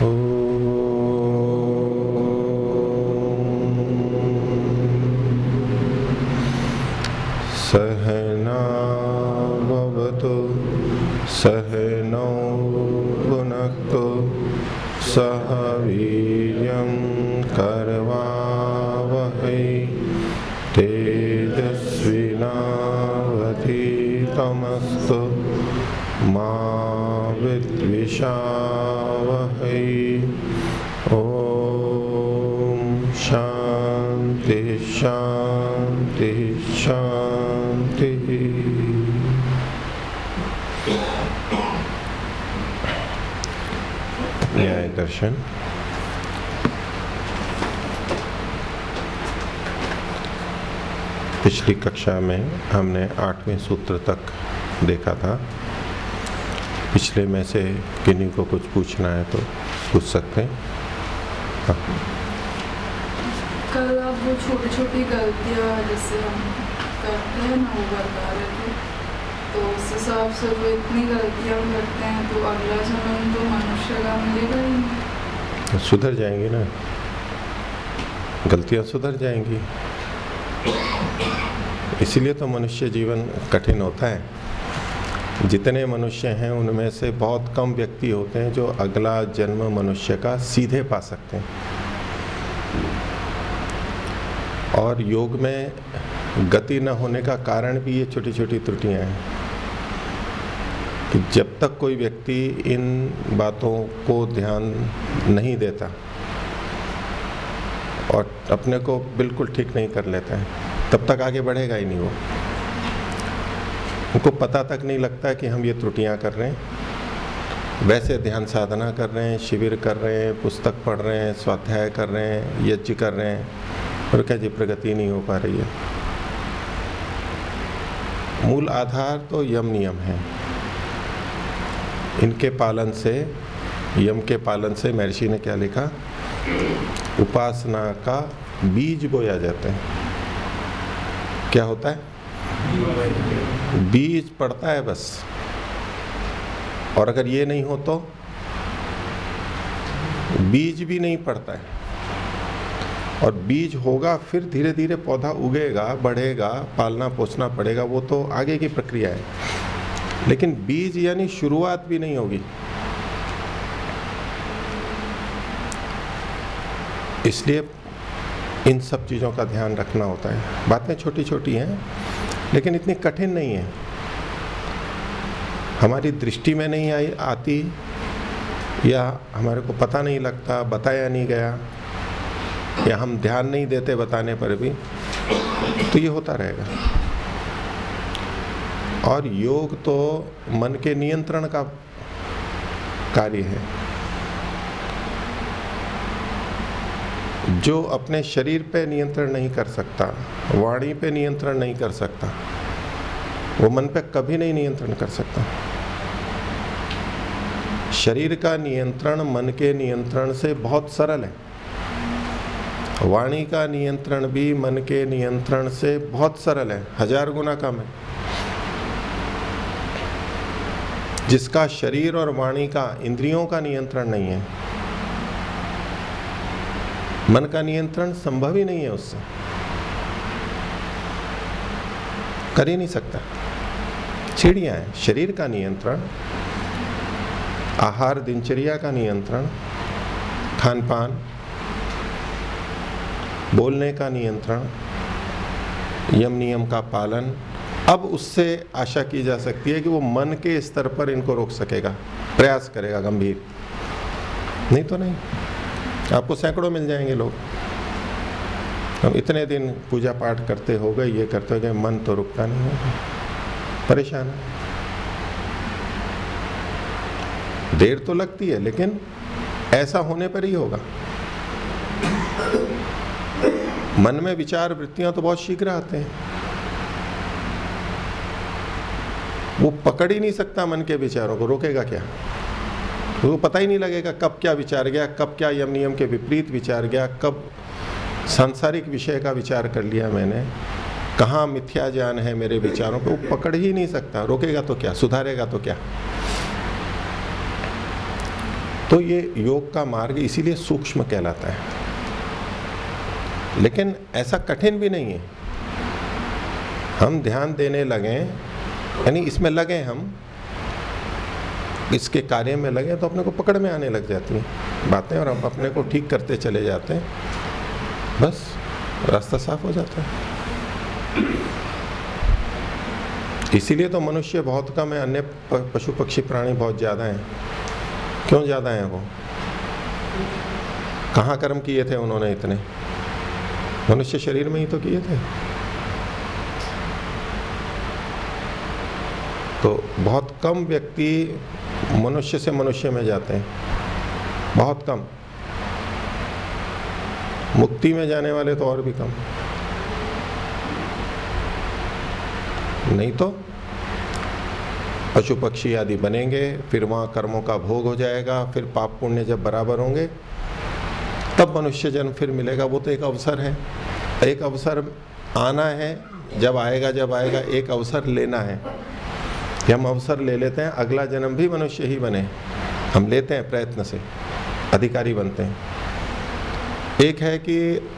어... पिछली कक्षा में हमने आठवें सूत्र तक देखा था। पिछले में से किन्हीं को कुछ पूछना है तो पूछ सकते हैं? हाँ, कल आप वो छोटी छोटी गलतियाँ जैसे हम करते हैं ना वो बता रहे थे तो उस हिसाब से वो इतनी गलतियाँ करते हैं तो अगला जन्म तो मनुष्य का मिलेगा ही नहीं। सुधर जाएँगी ना। गलतियाँ सुधर जाएँगी। इसीलिए तो मनुष्य जीवन कठिन होता है। जितने मनुष्य हैं, उनमें से बहुत कम व्यक्ति होते हैं जो अगला जन्म मनुष्य का सीधे पा सकते हैं। और योग में गति न होने का कारण भी ये छोटी छोटी त्रुटियाँ हैं कि जब तक कोई व्यक्ति इन बातों को ध्यान नहीं देता और अपने को बिल्कुल ठीक नहीं कर लेता है तब तक आगे बढ़ेगा ही नहीं वो। उनको पता तक नहीं लगता कि हम ये त्रुटियाँ कर रहे हैं। वैसे ध्यान साधना कर रहे हैं, शिविर कर रहे हैं, पुस्तक पढ़ रहे हैं, स्वाध्याय कर रहे हैं, यज्ञ कर रहे हैं और क्या जी प्रगति नहीं हो पा रही है? मूल आधार तो यम नियम है। इनके पालन से, यम के पालन से महर्षि ने क्या लिखा? उपासना का बीज बोया जाता है। क्या होता है? बीज पड़ता है बस। और अगर ये नहीं हो तो? बीज भी नहीं पड़ता है। और बीज होगा, फिर धीरे धीरे पौधा उगेगा, बढ़ेगा, पालना पोसना पड़ेगा, वो तो आगे की प्रक्रिया है। लेकिन बीज यानी शुरुआत भी नहीं होगी। इसलिए इन सब चीज़ों का ध्यान रखना होता है। बातें छोटी छोटी हैं, लेकिन इतनी कठिन नहीं है। हमारी दृष्टि में नहीं आई, आती, या हमारे को पता नहीं लगता, बताया नहीं गया, या हम ध्यान नहीं देते बताने पर भी तो ये होता रहेगा। और योग तो मन के नियंत्रण का कार्य है। जो अपने शरीर पे नियंत्रण नहीं कर सकता, वाणी पे नियंत्रण नहीं कर सकता, वो मन पे कभी नहीं नियंत्रण कर सकता। शरीर का नियंत्रण मन के नियंत्रण से बहुत सरल है। वाणी का नियंत्रण भी मन के नियंत्रण से बहुत सरल है, हज़ार गुना कम है। जिसका शरीर और वाणी का, इंद्रियों का नियंत्रण नहीं है मन का नियंत्रण संभव ही नहीं है उससे। कर ही नहीं सकता। चिड़िया है, शरीर का नियंत्रण, आहार, दिनचर्या का नियंत्रण खान पान बोलने का नियंत्रण यम नियम का पालन, अब उससे आशा की जा सकती है कि वो मन के स्तर पर इनको रोक सकेगा, प्रयास करेगा गंभीर। नहीं तो नहीं। आपको सैकड़ों मिल जाएँगे लोग। हम इतने दिन पूजा पाठ करते हो गए, ये करते हो गए, मन तो रुकता नहीं है। परेशान है। देर तो लगती है, लेकिन ऐसा होने पर ही होगा। मन में विचार वृत्तियाँ तो बहुत शीघ्र आते हैं। वो पकड़ ही नहीं सकता मन के विचारों को, रोकेगा क्या? वो पता ही नहीं लगेगा कब क्या विचार गया, कब क्या यम नियम के विपरीत विचार गया, कब सांसारिक विषय का विचार कर लिया मैंने। कहाँ मिथ्या ज्ञान है मेरे विचारों को, वो पकड़ ही नहीं सकता। रोकेगा तो क्या, सुधारेगा तो क्या? तो ये योग का मार्ग इसीलिए सूक्ष्म कहलाता है। लेकिन ऐसा कठिन भी नहीं है। हम ध्यान देने लगे, यानी इसमें लगे हम इसके कार्य में लगे तो अपने को पकड़ में आने लग जाती हैं बातें और हम अपने को ठीक करते चले जाते हैं। बस, रास्ता साफ़ हो जाता है। इसीलिए तो मनुष्य बहुत कम है, अन्य पशु पक्षी प्राणी बहुत ज़्यादा हैं। क्यों ज़्यादा हैं वो? कहाँ कर्म किए थे उन्होंने इतने? मनुष्य शरीर में ही तो किए थे। तो बहुत कम व्यक्ति मनुष्य से मनुष्य में जाते हैं। बहुत कम। मुक्ति में जाने वाले तो और भी कम। नहीं तो पशु पक्षी आदि बनेंगे, फिर वहाँ कर्मों का भोग हो जाएगा, फिर पाप पुण्य जब बराबर होंगे, तब मनुष्य जन्म फिर मिलेगा। वो तो एक अवसर है। एक अवसर आना है, जब आएगा जब आएगा, एक अवसर लेना है। कि हम अवसर ले लेते हैं, अगला जन्म भी मनुष्य ही बने। हम लेते हैं प्रयत्न से, अधिकारी बनते हैं। एक है कि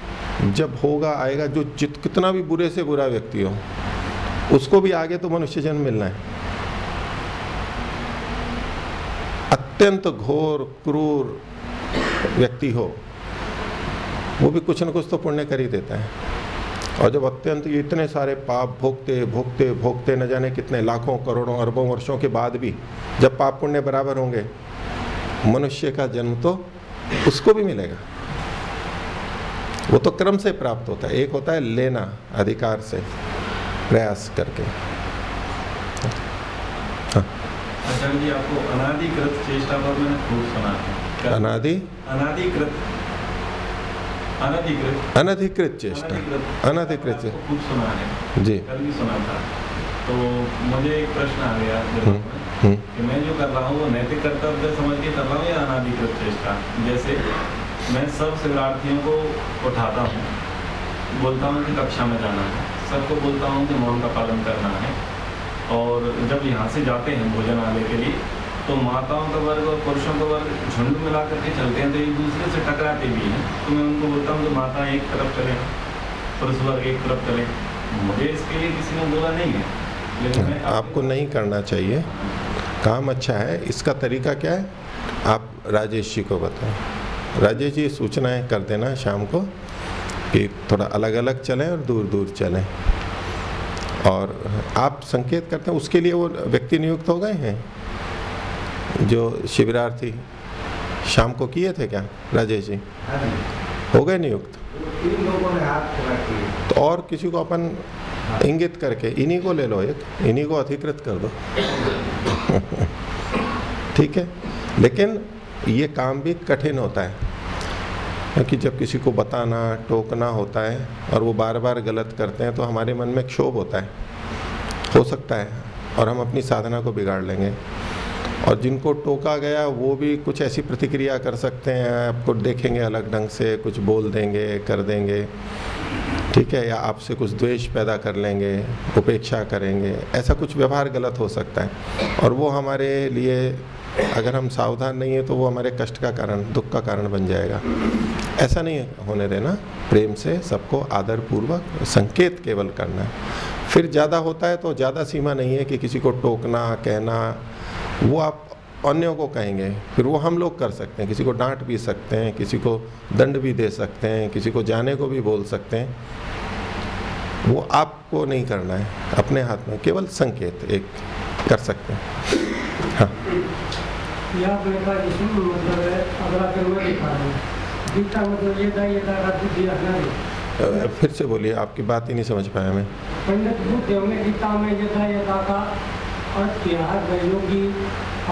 जब होगा, आएगा, जो जित, कितना भी बुरे से बुरा व्यक्ति हो, उसको भी आगे तो मनुष्य जन्म मिलना है। अत्यंत घोर, क्रूर व्यक्ति हो, वो भी कुछ न कुछ तो पुण्य कर ही देता है। और जब अत्यंत इतने सारे पाप भोगते भोगते भोगते न जाने कितने लाखों करोड़ों अरबों वर्षों के बाद भी जब पाप पुण्य बराबर होंगे मनुष्य का जन्म तो उसको भी मिलेगा। वो तो क्रम से प्राप्त होता है। एक होता है लेना अधिकार से प्रयास करके। हाँ। आपको अनाधिकृत चेष्टा पर मैंने खूब सुना है। अनादि? अनाधिकृत अनधिकृत। चेष्टा। अनधिकृत। जी। कल भी सुना था। तो मुझे एक प्रश्न आ गया हम्म, हम्म। कि मैं जो कर रहा हूँ वो नैतिक कर्तव्य समझ के कर रहा हूँ या अनाधिकृत चेष्टा? जैसे मैं सब शिवरार्थियों को उठाता हूँ। बोलता हूँ कि कक्षा में जाना है। सबको बोलता हूँ कि मौन का पालन करना है। और जब यहाँ से जाते हैं भोजनालय के लिए तो माताओं का वर्ग और पुरुषों का वर्ग झुंड मिला करके चलते हैं तो एक दूसरे से टकराते भी हैं। तो मैं उनको बोलता हूँ कि माता एक तरफ़ चले, पुरुष वर्ग एक तरफ़ चले। मुझे इसके लिए किसी ने बोला नहीं है, लेकिन आपको नहीं करना चाहिए। काम अच्छा है। इसका तरीका क्या है? आप राजेश जी को बताएँ राजेश जी, सूचनाएँ कर देना शाम को कि थोड़ा अलग अलग चलें और दूर दूर चलें। और आप संकेत करते हैं, उसके लिए वो व्यक्ति नियुक्त हो गए हैं? जो शिविरार्थी शाम को किए थे क्या राजेश जी? हो गए नियुक्त? तो और किसी को अपन इंगित करके इन्हीं को ले लो एक इन्हीं को अधिकृत कर दो। ठीक है? लेकिन ये काम भी कठिन होता है क्योंकि जब किसी को बताना टोकना होता है और वो बार बार गलत करते हैं तो हमारे मन में क्षोभ होता है। हो सकता है और हम अपनी साधना को बिगाड़ लेंगे। और जिनको टोका गया, वो भी कुछ ऐसी प्रतिक्रिया कर सकते हैं, आपको देखेंगे अलग ढंग से, कुछ बोल देंगे, कर देंगे, ठीक है, या आपसे कुछ द्वेष पैदा कर लेंगे, उपेक्षा करेंगे, ऐसा कुछ व्यवहार गलत हो सकता है। और वो हमारे लिए, अगर हम सावधान नहीं है तो वो हमारे कष्ट का कारण, दुख का कारण बन जाएगा। ऐसा नहीं होने देना, प्रेम से सबको आदर पूर्वक संकेत केवल करना है। फिर ज़्यादा होता है तो ज़्यादा सीमा नहीं है कि किसी को टोकना, कहना वो आप अन्यों को कहेंगे फिर वो हम लोग कर सकते हैं। किसी को डांट भी सकते हैं किसी को दंड भी दे सकते हैं किसी को जाने को भी बोल सकते हैं। वो आपको नहीं करना है अपने हाथ में केवल संकेत एक कर सकते हैं। हाँ। फिर से बोलिए आपकी बात ही नहीं समझ पाया मैं। पंडित बुद्ध गीता में का और त्यौहार की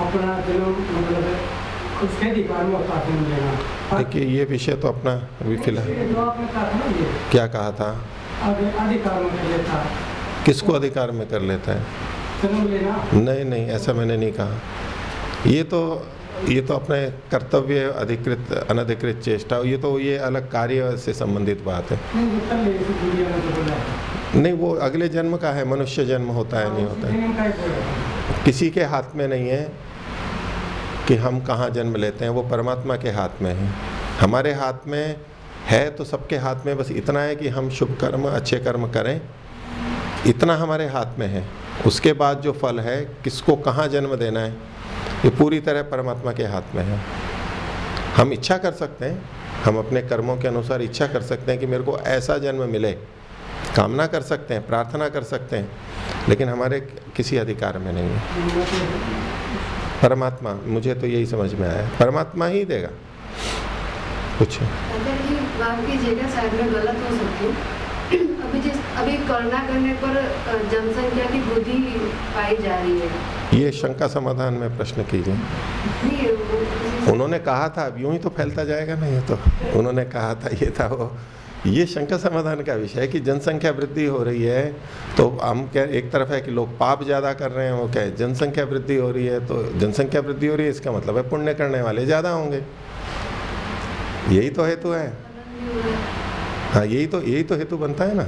अपना जो मतलब उसके अधिकार में काफ़ी मिलेगा देखिए ये विषय तो अपना अभी फ़िलहाल क्या कहा था? अधिकार में कर लेता। किसको अधिकार में कर लेता है? नहीं नहीं ऐसा मैंने नहीं कहा। ये तो ये तो अपने कर्तव्य अधिकृत अनधिकृत चेष्टा ये तो ये अलग कार्य से संबंधित बात है। नहीं वो अगले जन्म का है मनुष्य जन्म होता है नहीं होता है। किसी के हाथ में नहीं है कि हम कहाँ जन्म लेते हैं वो परमात्मा के हाथ में है। हमारे हाथ में है तो सबके हाथ में बस इतना है कि हम शुभ कर्म अच्छे कर्म करें। इतना हमारे हाथ में है। उसके बाद जो फल है किसको कहाँ जन्म देना है? ये पूरी तरह परमात्मा के हाथ में है। हम इच्छा कर सकते हैं, हम अपने कर्मों के अनुसार इच्छा कर सकते हैं कि मेरे को ऐसा जन्म मिले। कामना कर सकते हैं, प्रार्थना कर सकते हैं, लेकिन हमारे किसी अधिकार में नहीं है। परमात्मा, मुझे तो यही समझ में आया। परमात्मा ही देगा। कुछ अभी जिस, अभी करुणा करने पर जनसंख्या की वृद्धि पाई जा रही है। ये शंका समाधान में प्रश्न कीजिए। उन्होंने कहा था, अब यूँ ही तो फैलता जाएगा ना ये तो। उन्होंने कहा था, ये था वो। ये शंका समाधान का विषय है कि जनसंख्या वृद्धि हो रही है तो हम क्या एक तरफ़ है कि लोग पाप ज़्यादा कर रहे हैं, वो क्या जनसंख्या वृद्धि हो रही है तो जनसंख्या वृद्धि हो रही है, इसका मतलब है पुण्य करने वाले ज़्यादा होंगे। यही तो हेतु है। हाँ यही तो यही तो हेतु बनता है ना।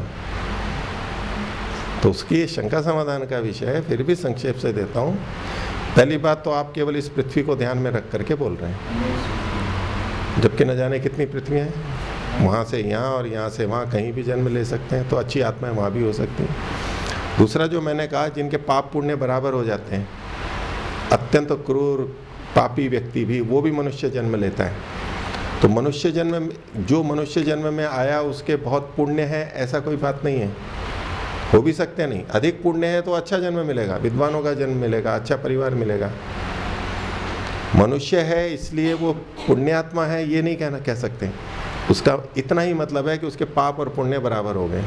तो उसकी ये शंका समाधान का विषय है, फिर भी संक्षेप से देता हूँ। पहली बात तो आप केवल इस पृथ्वी को ध्यान में रख करके बोल रहे हैं। जबकि न जाने कितनी पृथ्वी हैं। वहाँ से यहाँ और यहाँ से वहाँ कहीं भी जन्म ले सकते हैं तो अच्छी आत्माएँ वहाँ भी हो सकती हैं। दूसरा जो मैंने कहा, जिनके पाप पुण्य बराबर हो जाते हैं, अत्यंत तो क्रूर पापी व्यक्ति भी, वो भी मनुष्य जन्म लेता है। तो मनुष्य जन्म जो मनुष्य जन्म में आया, उसके बहुत पुण्य है, ऐसा कोई बात नहीं है। हो भी सकते नहीं। अधिक पुण्य है तो अच्छा जन्म मिलेगा, विद्वानों का जन्म मिलेगा अच्छा परिवार मिलेगा। मनुष्य है, इसलिए वो पुण्यात्मा है, ये नहीं कहना, कह सकते। उसका इतना ही मतलब है कि उसके पाप और पुण्य बराबर हो गए।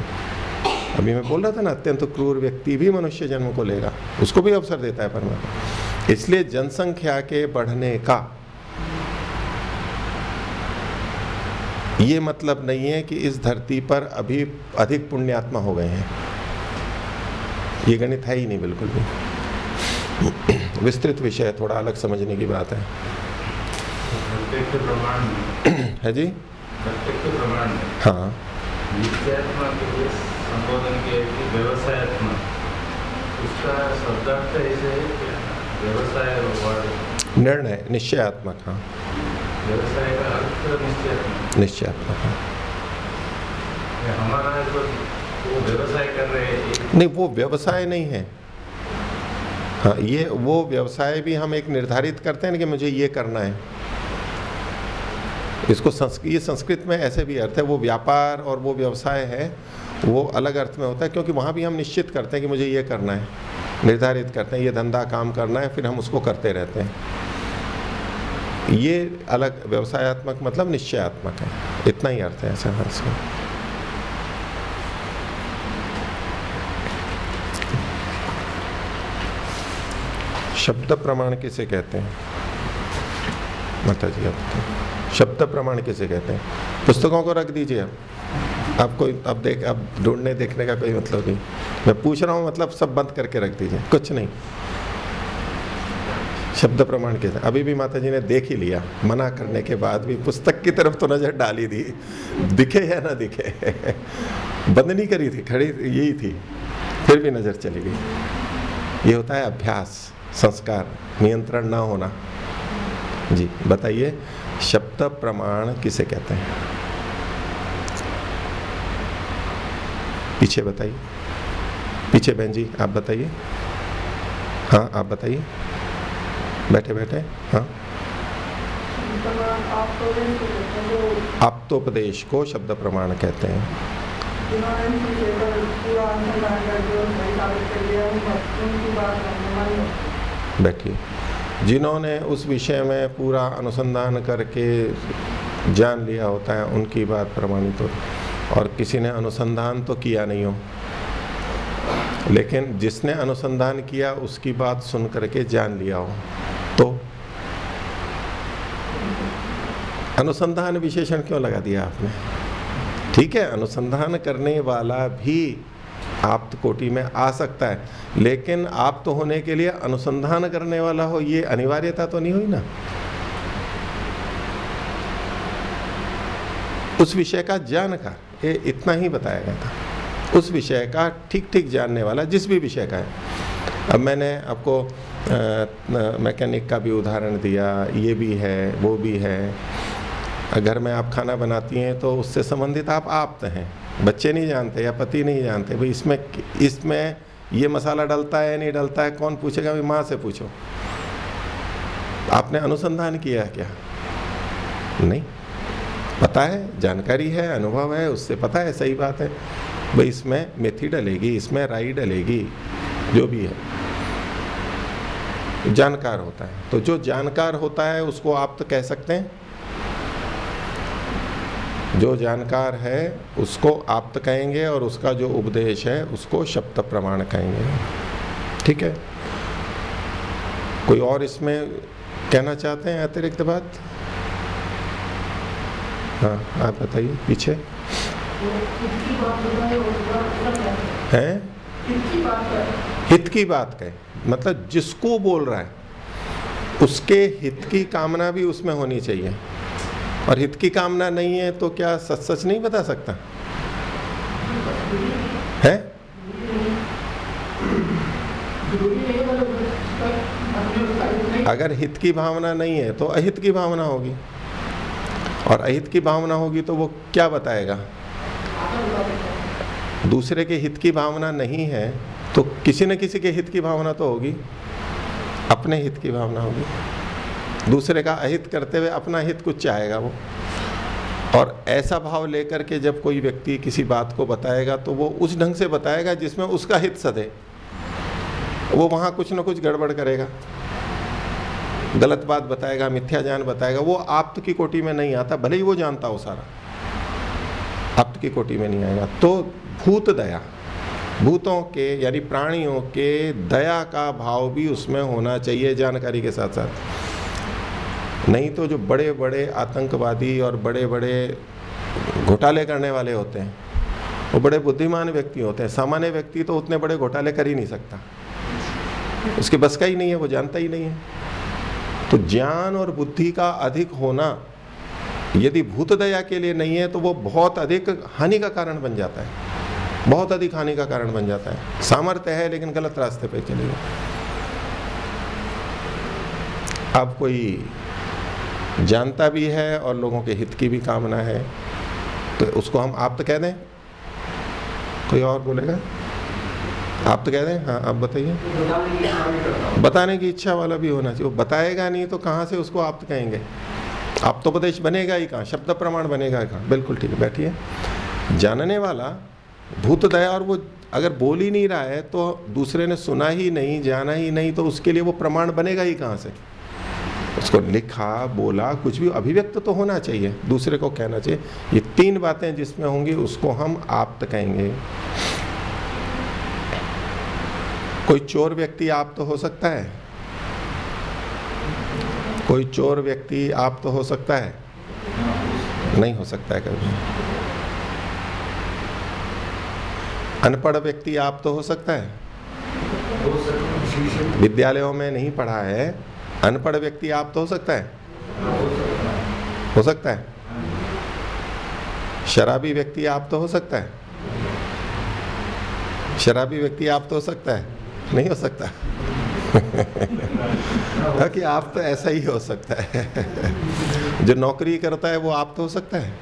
अभी मैं बोल रहा था ना, अत्यंत तो क्रूर व्यक्ति भी मनुष्य जन्म को लेगा, उसको भी अवसर देता है परमात्मा। इसलिए जनसंख्या के बढ़ने का ये मतलब नहीं है कि इस धरती पर अभी अधिक पुण्यात्मा हो गए हैं। ये गणित है ही नहीं बिल्कुल भी। विस्तृत विषय है थोड़ा अलग समझने की बात है। है जी? हाँ। निर्णय निश्चयात्मक हाँ। निश्चयात्मक। हाँ। हमारा जो व्यवसाय कर रहे हैं नहीं, वो व्यवसाय नहीं है। हाँ ये, वो व्यवसाय भी हम एक निर्धारित करते हैं कि मुझे ये करना है। इसको संस्क, ये संस्कृत में ऐसे भी अर्थ है, वो व्यापार और वो व्यवसाय है, वो अलग अर्थ में होता है, क्योंकि वहाँ भी हम निश्चित करते हैं कि मुझे ये करना है। निर्धारित करते हैं, ये धंधा काम करना है, फिर हम उसको करते रहते हैं। ये अलग, व्यवसायत्मक मतलब निश्चयात्मक है। इतना ही अर्थ है ऐसा है शब्द प्रमाण किसे कहते हैं? माता जी आप शब्द प्रमाण किसे कहते हैं? पुस्तकों को रख दीजिए अब आपको अब देख अब ढूँढने देखने का कोई मतलब नहीं। मैं पूछ रहा हूँ मतलब सब बंद करके रख दीजिए, कुछ नहीं। शब्द प्रमाण के अभी भी माता जी ने देख ही लिया। मना करने के बाद भी पुस्तक की तरफ़ तो नज़र डाली थी। दिखे या ना दिखे? बंद नहीं करी थी, खड़ी, यही थी। फिर भी नज़र चली गई। ये होता है अभ्यास। संस्कार, नियंत्रण ना होना। जी, बताइए, शब्द प्रमाण किसे कहते हैं? पीछे बताइए। पीछे बहन जी, आप बताइए। हाँ आप बताइए। बैठे बैठे हाँ। आप्तोपदेश को शब्द प्रमाण कहते हैं। पूरा बैठिए। जिन्होंने उस विषय में पूरा अनुसंधान करके जान लिया होता है, उनकी बात प्रमाणित होती और किसी ने अनुसंधान तो किया नहीं हो। लेकिन जिसने अनुसंधान किया, उसकी बात सुन करके जान लिया हो। तो अनुसंधान विशेषण क्यों लगा दिया आपने? ठीक है, अनुसंधान करने वाला भी आप कोटि में आ सकता है। लेकिन आप तो होने के लिए अनुसंधान करने वाला हो, ये अनिवार्यता तो नहीं हुई ना? उस विषय का जानकार ये इतना ही बताया गया था। उस विषय का ठीक ठीक जानने वाला जिस भी विषय का है। अब मैंने आपको मैकेनिक का भी उदाहरण दिया, ये भी है, वो भी है। घर में आप खाना बनाती हैं तो उससे संबंधित आप आप हैं। बच्चे नहीं जानते या पति नहीं जानते, भाई इसमें इसमें ये मसाला डलता है, नहीं डलता है, कौन पूछेगा? भाई माँ से पूछो। आपने अनुसंधान किया है क्या? नहीं। पता है, जानकारी है, अनुभव है, उससे पता है, सही बात है। भाई इसमें मेथी डलेगी, इसमें राई डलेगी, जो भी है। जानकार होता है। तो जो जानकार होता है, उसको आप तो कह सकते हैं जो जानकार है, उसको आप्त कहेंगे और उसका जो उपदेश है, उसको शब्द प्रमाण कहेंगे। ठीक है? कोई और इसमें कहना चाहते हैं अतिरिक्त बात? हाँ आप बताइए, पीछे। हैं? हित की बात कहे मतलब जिसको बोल रहा है, उसके हित की कामना भी उसमें होनी चाहिए। और हित की कामना नहीं है तो क्या सच सच नहीं बता सकता? है? अगर हित की भावना नहीं है तो अहित की भावना होगी। और अहित की भावना होगी तो वो क्या बताएगा? दूसरे के हित की भावना नहीं है तो किसी न किसी के हित की भावना तो होगी। अपने हित की भावना होगी। दूसरे का अहित करते हुए अपना हित कुछ चाहेगा वो। और ऐसा भाव लेकर के जब कोई व्यक्ति किसी बात को बताएगा तो वो उस ढंग से बताएगा जिसमें उसका हित सदे वो वहाँ कुछ ना कुछ गड़बड़ करेगा। गलत बात बताएगा, मिथ्या ज्ञान बताएगा, वो आप्त की कोटि में नहीं आता, भले ही वो जानता हो सारा। आप्त की कोटि में नहीं आएगा। तो भूत दया, भूतों के यानी प्राणियों के दया का भाव भी उसमें होना चाहिए जानकारी के साथ साथ नहीं तो जो बड़े बड़े आतंकवादी और बड़े बड़े घोटाले करने वाले होते हैं, वो बड़े बुद्धिमान व्यक्ति होते हैं। सामान्य व्यक्ति तो उतने बड़े घोटाले कर ही नहीं सकता। उसके बस का ही नहीं है, वो जानता ही नहीं है। तो ज्ञान और बुद्धि का अधिक होना, यदि भूत दया के लिए नहीं है तो वो बहुत अधिक हानि का कारण बन जाता है। बहुत अधिक हानि का कारण बन जाता है। सामर्थ्य है, लेकिन गलत रास्ते पे चले गए अब कोई जानता भी है और लोगों के हित की भी कामना है। तो उसको हम आप तो कह दें। कोई और बोलेगा? आप तो कह दें? हाँ आप बताइए। बताने की इच्छा वाला भी होना चाहिए। वो बताएगा नहीं तो कहाँ से उसको आप तो कहेंगे? आप तो उपदेश बनेगा ही कहाँ? शब्द प्रमाण बनेगा ही कहाँ? बिल्कुल ठीक है, बैठिए। जानने वाला, भूत दया और वो अगर बोल ही नहीं रहा है तो दूसरे ने सुना ही नहीं, जाना ही नहीं तो उसके लिए वो प्रमाण बनेगा ही कहाँ से? उसको लिखा बोला कुछ भी अभिव्यक्त तो होना चाहिए दूसरे को कहना चाहिए। ये तीन बातें जिसमें होंगी उसको हम आप कहेंगे। कोई चोर व्यक्ति आप तो हो सकता है? कोई चोर व्यक्ति आप तो हो सकता है? नहीं हो सकता है कभी। अनपढ़ व्यक्ति आप तो हो सकता है। विद्यालयों में नहीं पढ़ा है। अनपढ़ व्यक्ति आप तो हो सकता है। हो सकता है। शराबी व्यक्ति आप तो हो सकता है। शराबी व्यक्ति आप तो हो सकता है। नहीं हो सकता। कि आप तो ऐसा ही हो सकता है। जो नौकरी करता है वो आप तो हो सकता है।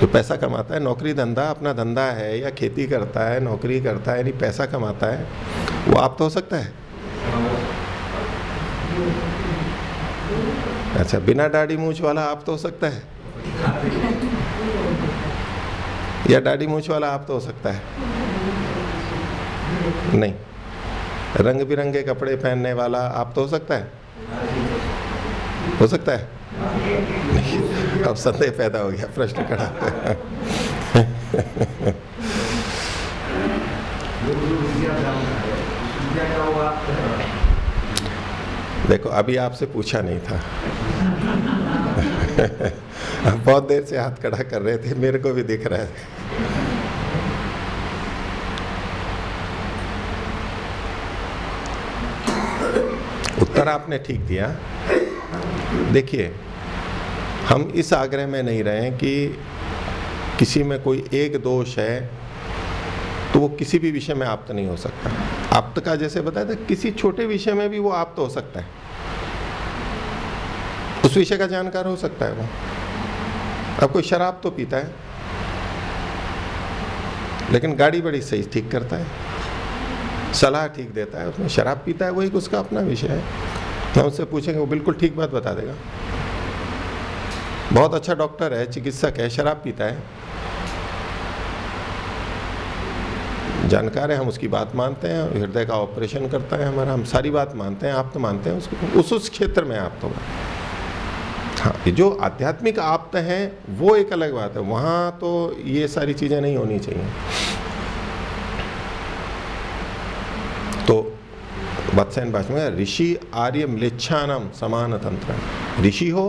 जो पैसा कमाता है, नौकरी धंधा अपना धंधा है या खेती करता है, नौकरी करता है, यानी पैसा कमाता है, वो आप तो हो सकता है। अच्छा बिना दाढ़ी मूछ वाला आप तो हो सकता है। या दाढ़ी मूछ वाला आप तो हो सकता है। नहीं रंग बिरंगे कपड़े पहनने वाला आप तो हो सकता है। हो सकता है? नहीं, अब संदेह पैदा हो गया, प्रश्न खड़ा। देखो, अभी आपसे पूछा नहीं था। बहुत देर से हाथ खड़ा कर रहे थे, मेरे को भी दिख रहा है। उत्तर आपने ठीक दिया। देखिए, हम इस आग्रह में नहीं रहे कि किसी में कोई एक दोष है तो वो किसी भी विषय में आप तो नहीं हो सकता। आप्त का जैसे बताया था, किसी छोटे विषय में भी वो आप्त हो सकता है। उस विषय का जानकार हो सकता है वो। अब कोई शराब तो पीता है, लेकिन गाड़ी बड़ी सही ठीक करता है, सलाह ठीक देता है, उसमें शराब पीता है, वही उसका अपना विषय है। हम उससे पूछेंगे, वो बिल्कुल ठीक बात बता देगा। बहुत अच्छा डॉक्टर है, चिकित्सक है, शराब पीता है जानकार है, हम उसकी बात मानते हैं, हृदय का ऑपरेशन करता है हमारा, हम सारी बात मानते हैं, आप तो मानते हैं, उसको, उस उस क्षेत्र में आप तो हाँ। ये जो आध्यात्मिक आप्त हैं, वो एक अलग बात है, वहाँ तो ये सारी चीज़ें नहीं होनी चाहिए। तो वत्सन भाषा में ऋषि आर्य म्लेच्छानम समान तंत्र ऋषि हो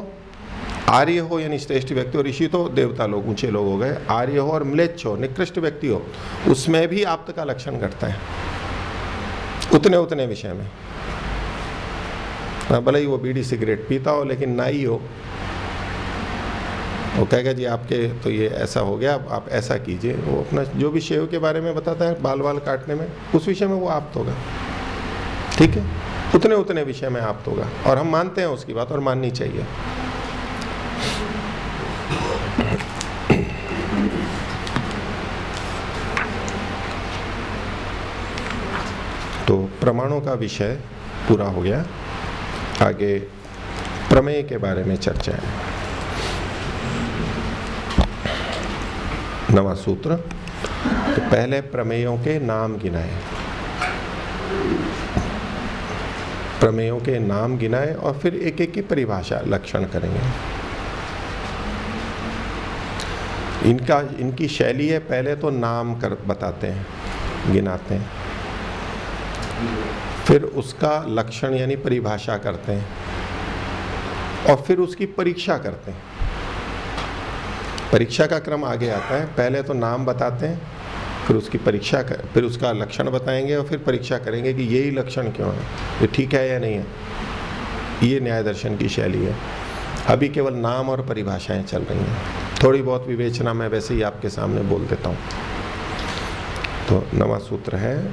आर्य हो यानी श्रेष्ठ व्यक्ति हो ऋषि तो देवता लोग, ऊँचे लोग हो गए। आर्य हो और म्लेच्छ हो, निकृष्ट व्यक्ति हो, उसमें भी आप्त का लक्षण घटता है। उतने उतने विषय में। भले ही वो बीड़ी सिगरेट पीता हो, लेकिन ना ही हो। वो कहेगा, जी, आपके तो ये ऐसा हो गया आप ऐसा कीजिए। वो अपना जो भी शेव के बारे में बताता है बाल बाल काटने में, उस विषय में वो आप्त होगा। ठीक है? उतने उतने विषय में आप्त होगा। और हम मानते हैं उसकी बात और माननी चाहिए तो प्रमाणों का विषय पूरा हो गया। आगे प्रमेय के बारे में चर्चा है। नवा सूत्र। तो पहले प्रमेयों के नाम गिनाए। प्रमेयों के नाम गिनाए और फिर एक एक की परिभाषा लक्षण करेंगे। इनका, इनकी शैली है, पहले तो नाम कर, बताते हैं, गिनाते हैं। फिर उसका लक्षण यानी परिभाषा करते हैं। और फिर उसकी परीक्षा करते हैं। परीक्षा का क्रम आगे आता है। पहले तो नाम बताते हैं, फिर उसकी परीक्षा कर, फिर उसका लक्षण बताएँगे और फिर परीक्षा करेंगे कि यही लक्षण क्यों है, ये ठीक है या नहीं है। ये न्याय दर्शन की शैली है। अभी केवल नाम और परिभाषाएँ चल रही हैं। थोड़ी बहुत विवेचना मैं वैसे ही आपके सामने बोल देता हूँ। तो नवा सूत्र है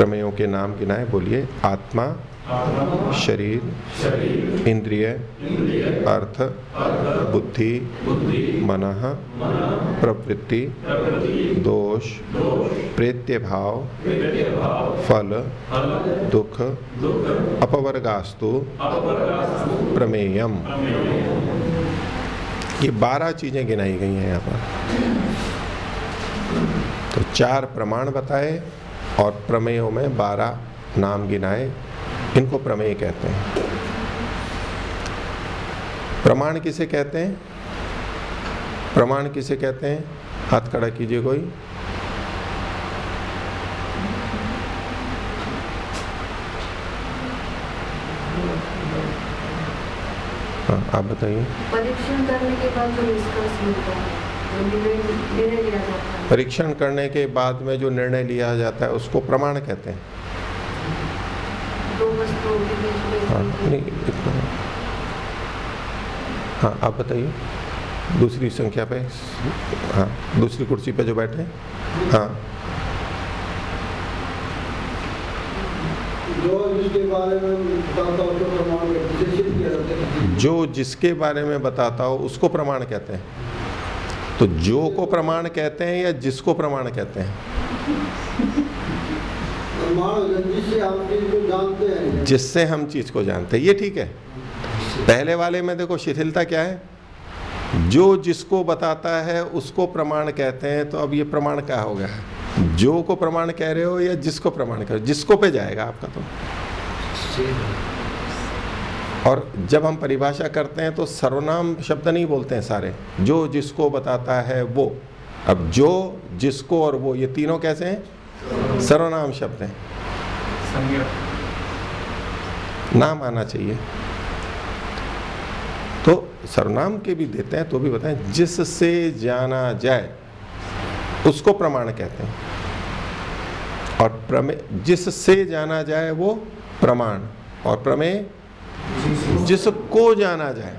प्रमेयों के नाम गिनाए बोलिए। आत्मा, शरीर, इंद्रिय, अर्थ, बुद्धि, मन, प्रवृत्ति, दोष प्रेत्य भाव फल, दुख, अपवर्गास्तु, प्रमेयम। ये बारह चीज़ें गिनाई गई हैं यहाँ पर। तो चार प्रमाण बताए और प्रमेयों में बारह नाम गिनाए, इनको प्रमेय कहते हैं। प्रमाण किसे कहते हैं? प्रमाण किसे कहते हैं? हाथ खड़ा कीजिए कोई। हाँ आप बताइए। परीक्षण करने के बाद जो निष्कर्ष मिलता है। परीक्षण करने के बाद में जो निर्णय लिया जाता है उसको प्रमाण कहते हैं। हाँ नहीं हाँ आप बताइए। दूसरी संख्या पे हाँ दूसरी कुर्सी पे जो बैठे हाँ। जो जिसके बारे में बताता हो उसको प्रमाण जो जिसके बारे में बताता हो उसको प्रमाण कहते हैं। तो जो को प्रमाण कहते हैं या जिसको प्रमाण कहते हैं? जिससे हम चीज़ को जानते हैं। जिससे हम चीज़ को जानते हैं। ये ठीक है। पहले वाले में देखो शिथिलता क्या है? जो जिसको बताता है उसको प्रमाण कहते हैं तो अब ये प्रमाण क्या हो गया? जो को प्रमाण कह रहे हो या जिसको प्रमाण कह रहे हो? जिसको पे जाएगा आपका तो। और जब हम परिभाषा करते हैं तो सर्वनाम शब्द नहीं बोलते हैं सारे। जो जिसको बताता है वो। अब जो जिसको और वो ये तीनों कैसे हैं? सर्वनाम शब्द हैं। नाम आना चाहिए। तो सर्वनाम के भी देते हैं तो भी बताएँ जिससे जाना जाए उसको प्रमाण कहते हैं। और प्रमेय जिससे जाना जाए वो प्रमाण। और प्रमेय जिसको जाना जाए,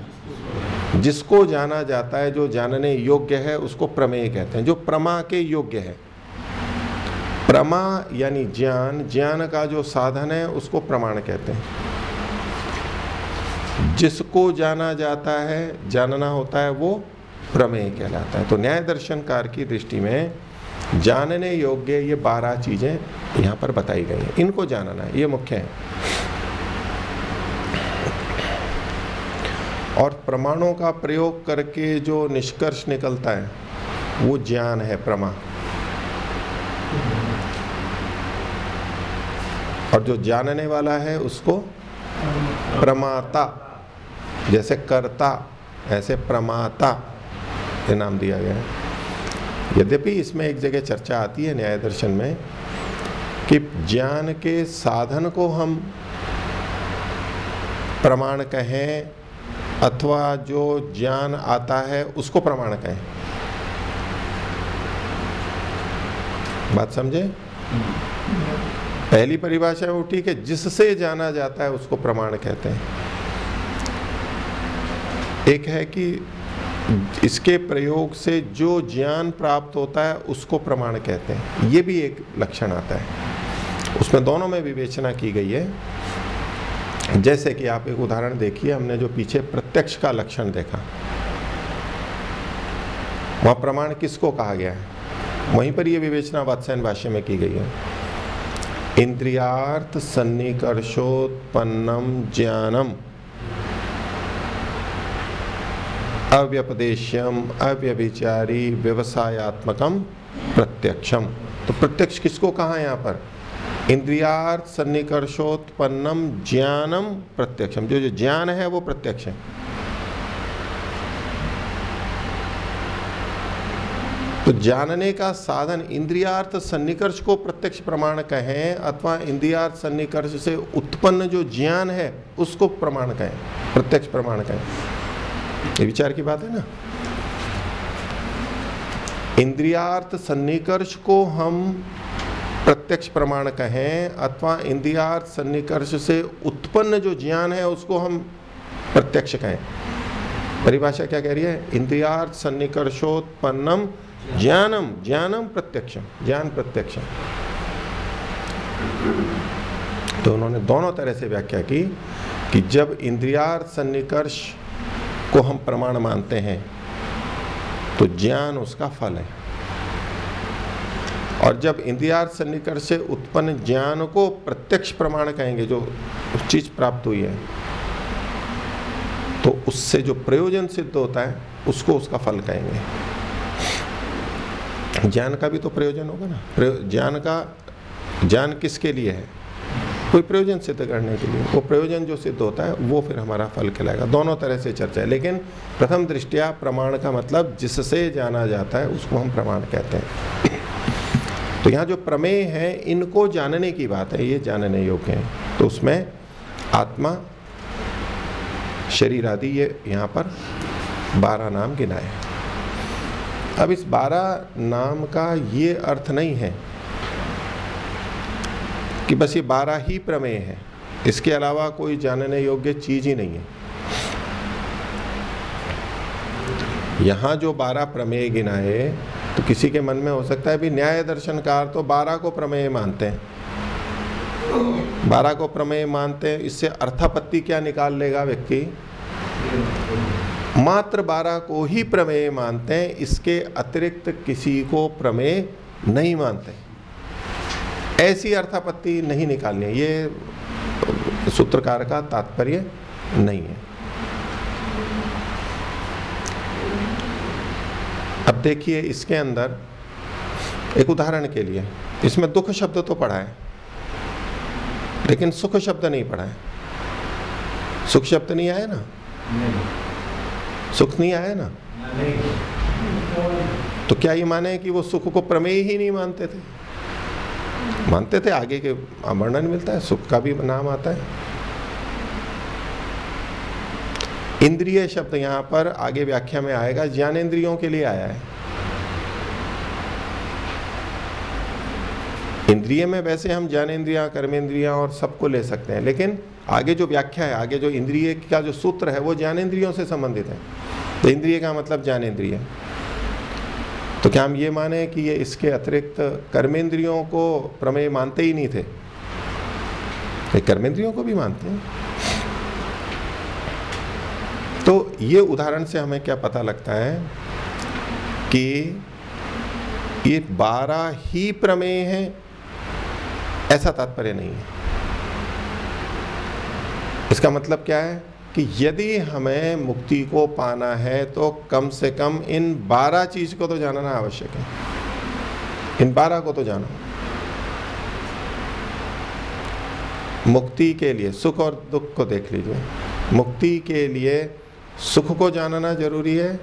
जिसको जाना जाता है, जो जानने योग्य है, उसको प्रमेय कहते हैं। जो प्रमा के योग्य है। प्रमा यानी ज्ञान ज्ञान का जो साधन है, उसको प्रमाण कहते हैं। जिसको जाना जाता है, जानना होता है, वो प्रमेय कहलाता है। तो न्याय दर्शनकार की दृष्टि में जानने योग्य ये बारह चीज़ें यहाँ पर बताई गई हैं। इनको जानना है ये मुख्य है। और प्रमाणों का प्रयोग करके जो निष्कर्ष निकलता है, वो ज्ञान है प्रमा और जो जानने वाला है, उसको प्रमाता, जैसे कर्ता, ऐसे प्रमाता ये नाम दिया गया है। यद्यपि इसमें एक जगह चर्चा आती है न्याय दर्शन में कि ज्ञान के साधन को हम प्रमाण कहें अथवा जो ज्ञान आता है, उसको प्रमाण कहें। बात समझे? पहली परिभाषा है वो ठीक है, जिससे जाना जाता है, उसको प्रमाण कहते हैं। एक है कि इसके प्रयोग से जो ज्ञान प्राप्त होता है, उसको प्रमाण कहते हैं। ये भी एक लक्षण आता है। उसमें दोनों में विवेचना की गई है। जैसे कि आप एक उदाहरण देखिए, हमने जो पीछे प्रत्यक्ष का लक्षण देखा। वहाँ प्रमाण किसको कहा गया है? वहीं पर यह विवेचना वात्स्यन भाष्य में की गई है। इंद्रियार्थ सन्निकर्षोत्पन्नम ज्ञानम अव्यपदेश्यम अव्यभिचारी व्यवसायत्मकम प्रत्यक्षम। तो प्रत्यक्ष किसको कहा यहाँ पर? इंद्रियार्थ सन्निकर्षोत्पन्नम ज्ञानम प्रत्यक्षम जो जो ज्ञान है, वो प्रत्यक्ष है। तो जानने का साधन इंद्रियार्थ सन्निकर्ष को प्रत्यक्ष प्रमाण कहें, अथवा इंद्रियार्थ सन्निकर्ष से उत्पन्न जो ज्ञान है, उसको प्रमाण कहें, प्रत्यक्ष प्रमाण कहें। ये विचार की बात है ना? इंद्रियार्थ सन्निकर्ष को हम प्रत्यक्ष प्रमाण कहें अथवा इंद्रियार्थ सन्निकर्ष से उत्पन्न जो ज्ञान है, उसको हम प्रत्यक्ष कहें। परिभाषा क्या कह रही है? इंद्रियार्थ सन्निकर्षोत्पन्नम ज्ञानम ज्ञानम प्रत्यक्षम, ज्ञान प्रत्यक्ष तो उन्होंने दोनों तरह से व्याख्या की कि जब इंद्रियार्थ सन्निकर्ष को हम प्रमाण मानते हैं तो ज्ञान उसका फल है। और जब इंद्रियार सन्निकट से उत्पन्न ज्ञान को प्रत्यक्ष प्रमाण कहेंगे, जो उस चीज़ प्राप्त हुई है तो उससे जो प्रयोजन सिद्ध होता है, उसको उसका फल कहेंगे। ज्ञान का भी तो प्रयोजन होगा ना? ज्ञान का, ज्ञान किसके लिए है? कोई प्रयोजन सिद्ध करने के लिए। वो प्रयोजन जो सिद्ध होता है, वो फिर हमारा फल कहलाएगा। दोनों तरह से चर्चा है। लेकिन प्रथम दृष्टिया प्रमाण का मतलब जिससे जाना जाता है, उसको हम प्रमाण कहते हैं। तो यहाँ जो प्रमेय है, इनको जानने की बात है, ये जानने योग्य है। तो उसमें आत्मा, शरीर आदि ये यहाँ पर बारह नाम गिनाए अब इस बारह नाम का ये अर्थ नहीं है कि बस ये बारह ही प्रमेय है। इसके अलावा कोई जानने योग्य चीज़ ही नहीं है। यहाँ जो बारह प्रमेय गिनाए तो किसी के मन में हो सकता है भी न्याय दर्शनकार तो बारह को प्रमेय मानते हैं। बारह को प्रमेय मानते हैं, इससे अर्थापत्ति क्या निकाल लेगा व्यक्ति? मात्र बारह को ही प्रमेय मानते हैं, इसके अतिरिक्त किसी को प्रमेय नहीं मानते। ऐसी अर्थापत्ति नहीं निकालनी ये सूत्रकार का तात्पर्य नहीं है। अब देखिए इसके अंदर एक उदाहरण के लिए इसमें दुख शब्द तो पढ़ा है लेकिन सुख शब्द नहीं पढ़ा है। सुख शब्द नहीं आया ना? नहीं। सुख नहीं आया ना? नहीं। तो क्या ये माने कि वो सुख को प्रमेय ही नहीं मानते थे? मानते थे आगे के वर्णन मिलता है सुख का भी नाम आता है। इंद्रिय शब्द यहाँ पर आगे व्याख्या में आएगा, ज्ञानेन्द्रियों के लिए आया है। इंद्रिय में वैसे हम ज्ञानेन्द्रिया कर्मेंद्रिया और सबको ले सकते हैं, लेकिन आगे जो व्याख्या है, आगे जो इंद्रिय का जो सूत्र है, वो ज्ञानेन्द्रियों से संबंधित है। तो इंद्रिय का मतलब ज्ञानेन्द्रिय। तो क्या हम ये माने कि ये इसके अतिरिक्त कर्मेंद्रियों को प्रमेय मानते ही नहीं थे? कर्मेंद्रियों को भी मानते हैं। तो ये उदाहरण से हमें क्या पता लगता है कि ये बारह ही प्रमेय हैं? ऐसा तात्पर्य नहीं है। इसका मतलब क्या है कि यदि हमें मुक्ति को पाना है तो कम से कम इन बारह चीज़ को तो जानना आवश्यक है। इन बारह को तो जानो। मुक्ति के लिए, सुख और दुख को देख लीजिए। मुक्ति के लिए सुख को जानना ज़रूरी है,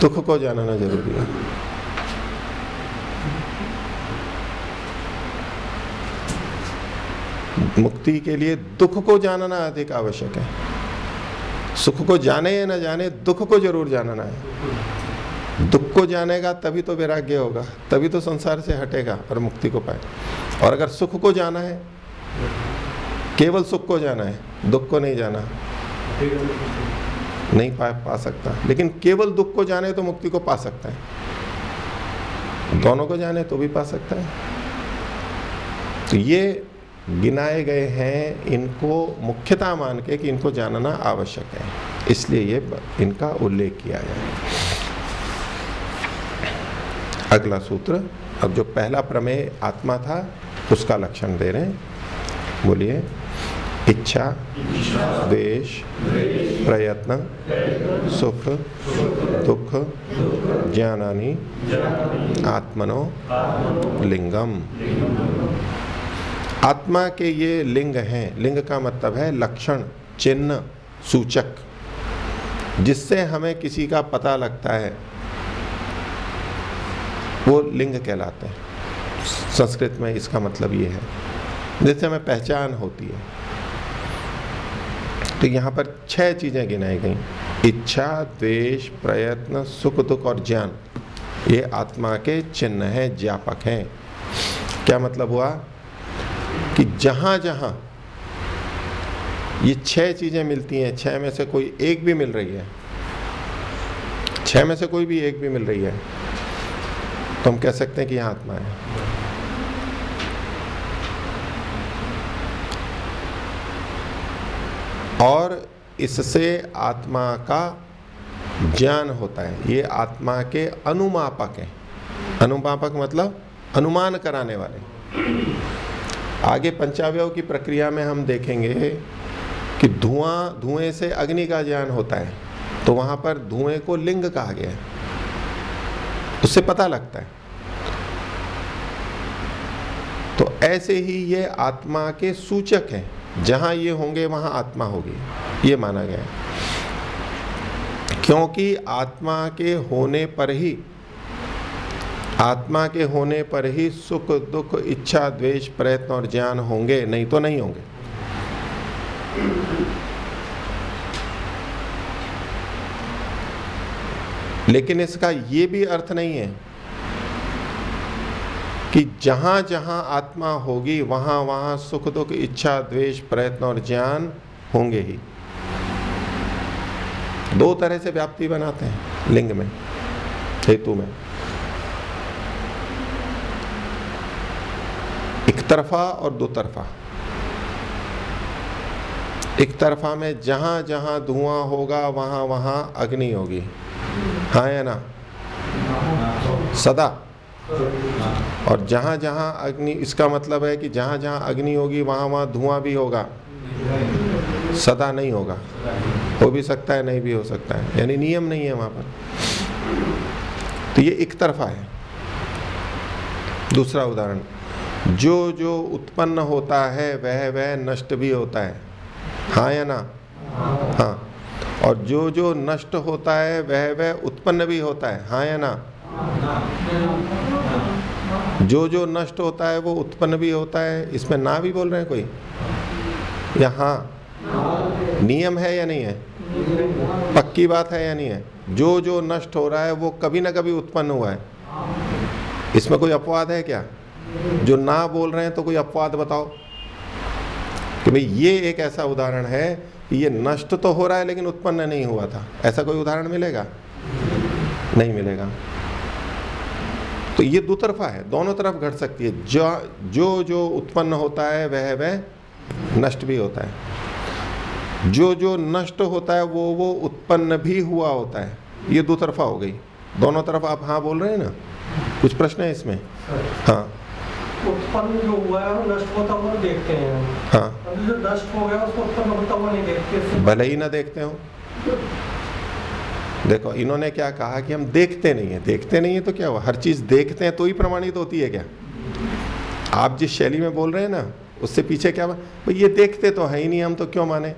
दुख को जानना ज़रूरी है। मुक्ति के लिए दुख को जानना अधिक आवश्यक है। सुख को जाने या ना जाने, दुख को ज़रूर जानना है। दुख को जानेगा तभी तो वैराग्य होगा, तभी तो संसार से हटेगा और मुक्ति को पाए और अगर सुख को जाना है, केवल सुख को जाना है, दुख को नहीं जाना नहीं पा पा सकता। लेकिन केवल दुख को जाने तो मुक्ति को पा सकता है। दोनों को जाने तो भी पा सकता है। तो ये गिनाए गए हैं, इनको मुख्यता मान के कि इनको जानना आवश्यक है। इसलिए ये इनका उल्लेख किया गया अगला सूत्र, अब जो पहला प्रमेय आत्मा था, उसका लक्षण दे रहे हैं। बोलिए। इच्छा, द्वेष, प्रयत्न, सुख, दुख, ज्ञानानि, आत्मनो, लिंगम। आत्मा के ये लिंग हैं, लिंग का मतलब है लक्षण, चिन्ह, सूचक, जिससे हमें किसी का पता लगता है। वो लिंग कहलाते हैं। संस्कृत में इसका मतलब ये है। जिससे हमें पहचान होती है। तो यहाँ पर छह चीज़ें गिनाई गई। इच्छा, द्वेष, प्रयत्न, सुख, दुख और ज्ञान। ये आत्मा के चिन्ह हैं, ज्ञापक हैं। क्या मतलब हुआ? कि जहाँ जहाँ ये छह चीज़ें मिलती हैं, छह में से कोई एक भी मिल रही है, छह में से कोई भी एक भी मिल रही है तो हम कह सकते हैं कि यहाँ आत्मा है। और इससे आत्मा का ज्ञान होता है। ये आत्मा के अनुमापक हैं। अनुमापक मतलब अनुमान कराने वाले। आगे पंचावय की प्रक्रिया में हम देखेंगे कि धुआँ, धुएँ से अग्नि का ज्ञान होता है। तो वहाँ पर धुएँ को लिंग कहा गया है। उससे पता लगता है। तो ऐसे ही ये आत्मा के सूचक हैं। जहाँ ये होंगे, वहाँ आत्मा होगी। ये माना गया क्योंकि आत्मा के होने पर ही, आत्मा के होने पर ही सुख, दुख, इच्छा, द्वेष, प्रयत्न और ज्ञान होंगे, नहीं तो नहीं होंगे। लेकिन इसका ये भी अर्थ नहीं है कि जहाँ जहाँ आत्मा होगी, वहाँ वहाँ सुख, दुख, इच्छा, द्वेष, प्रयत्न और ज्ञान होंगे ही। दो तरह से व्याप्ति बनाते हैं, लिंग में, हेतु में। एक तरफा और दो तरफा। एक तरफा में जहाँ जहाँ धुआँ होगा, वहाँ वहाँ अग्नि होगी। हाँ या ना? सदा। और जहाँ जहाँ अग्नि, इसका मतलब है कि जहाँ जहाँ अग्नि होगी, वहाँ वहाँ धुआँ भी होगा। सदा नहीं होगा। हो भी सकता है, नहीं भी हो सकता है। यानी नियम नहीं है वहाँ पर। तो ये एक तरफा है। दूसरा उदाहरण। जो जो उत्पन्न होता है, वह वह नष्ट भी होता है। हाँ या ना? हाँ। और जो जो नष्ट होता है, वह वह उत्पन्न भी होता है। हाँ या ना? जो जो नष्ट होता है वो उत्पन्न भी होता है। इसमें ना भी बोल रहे हैं कोई? या हाँ? नियम है या नहीं है? पक्की बात है या नहीं है? जो जो नष्ट हो रहा है वो कभी ना कभी उत्पन्न हुआ है। इसमें कोई अपवाद है क्या? जो ना बोल रहे हैं तो कोई अपवाद बताओ। कि भाई ये एक ऐसा उदाहरण है कि ये नष्ट तो हो रहा है लेकिन उत्पन्न नहीं हुआ था। ऐसा कोई उदाहरण मिलेगा? नहीं मिलेगा। तो ये दो तरफा है दोनों तरफ़ घट सकती है। जो जो जो उत्पन्न होता है वह वह नष्ट भी होता है। जो जो नष्ट होता है वो वो उत्पन्न भी हुआ होता है। ये दो तरफा हो गई। दोनों तरफ़ आप हाँ बोल रहे हैं ना? कुछ प्रश्न है इसमें? हाँ। उत्पन्न जो हुआ है वो नष्ट होता हुआ देखते हैं हाँ। जो नष्ट हो गया उसको उत्पन्न होता हुआ नहीं देखते। भले ही ना देखते हो। देखो, इन्होंने क्या कहा कि हम देखते नहीं है। देखते नहीं है तो क्या हुआ? हर चीज़ देखते हैं तो ही प्रमाणित होती है क्या? आप जिस शैली में बोल रहे हैं ना, उससे पीछे क्या भाई, ये देखते तो है ही नहीं, हम तो क्यों माने?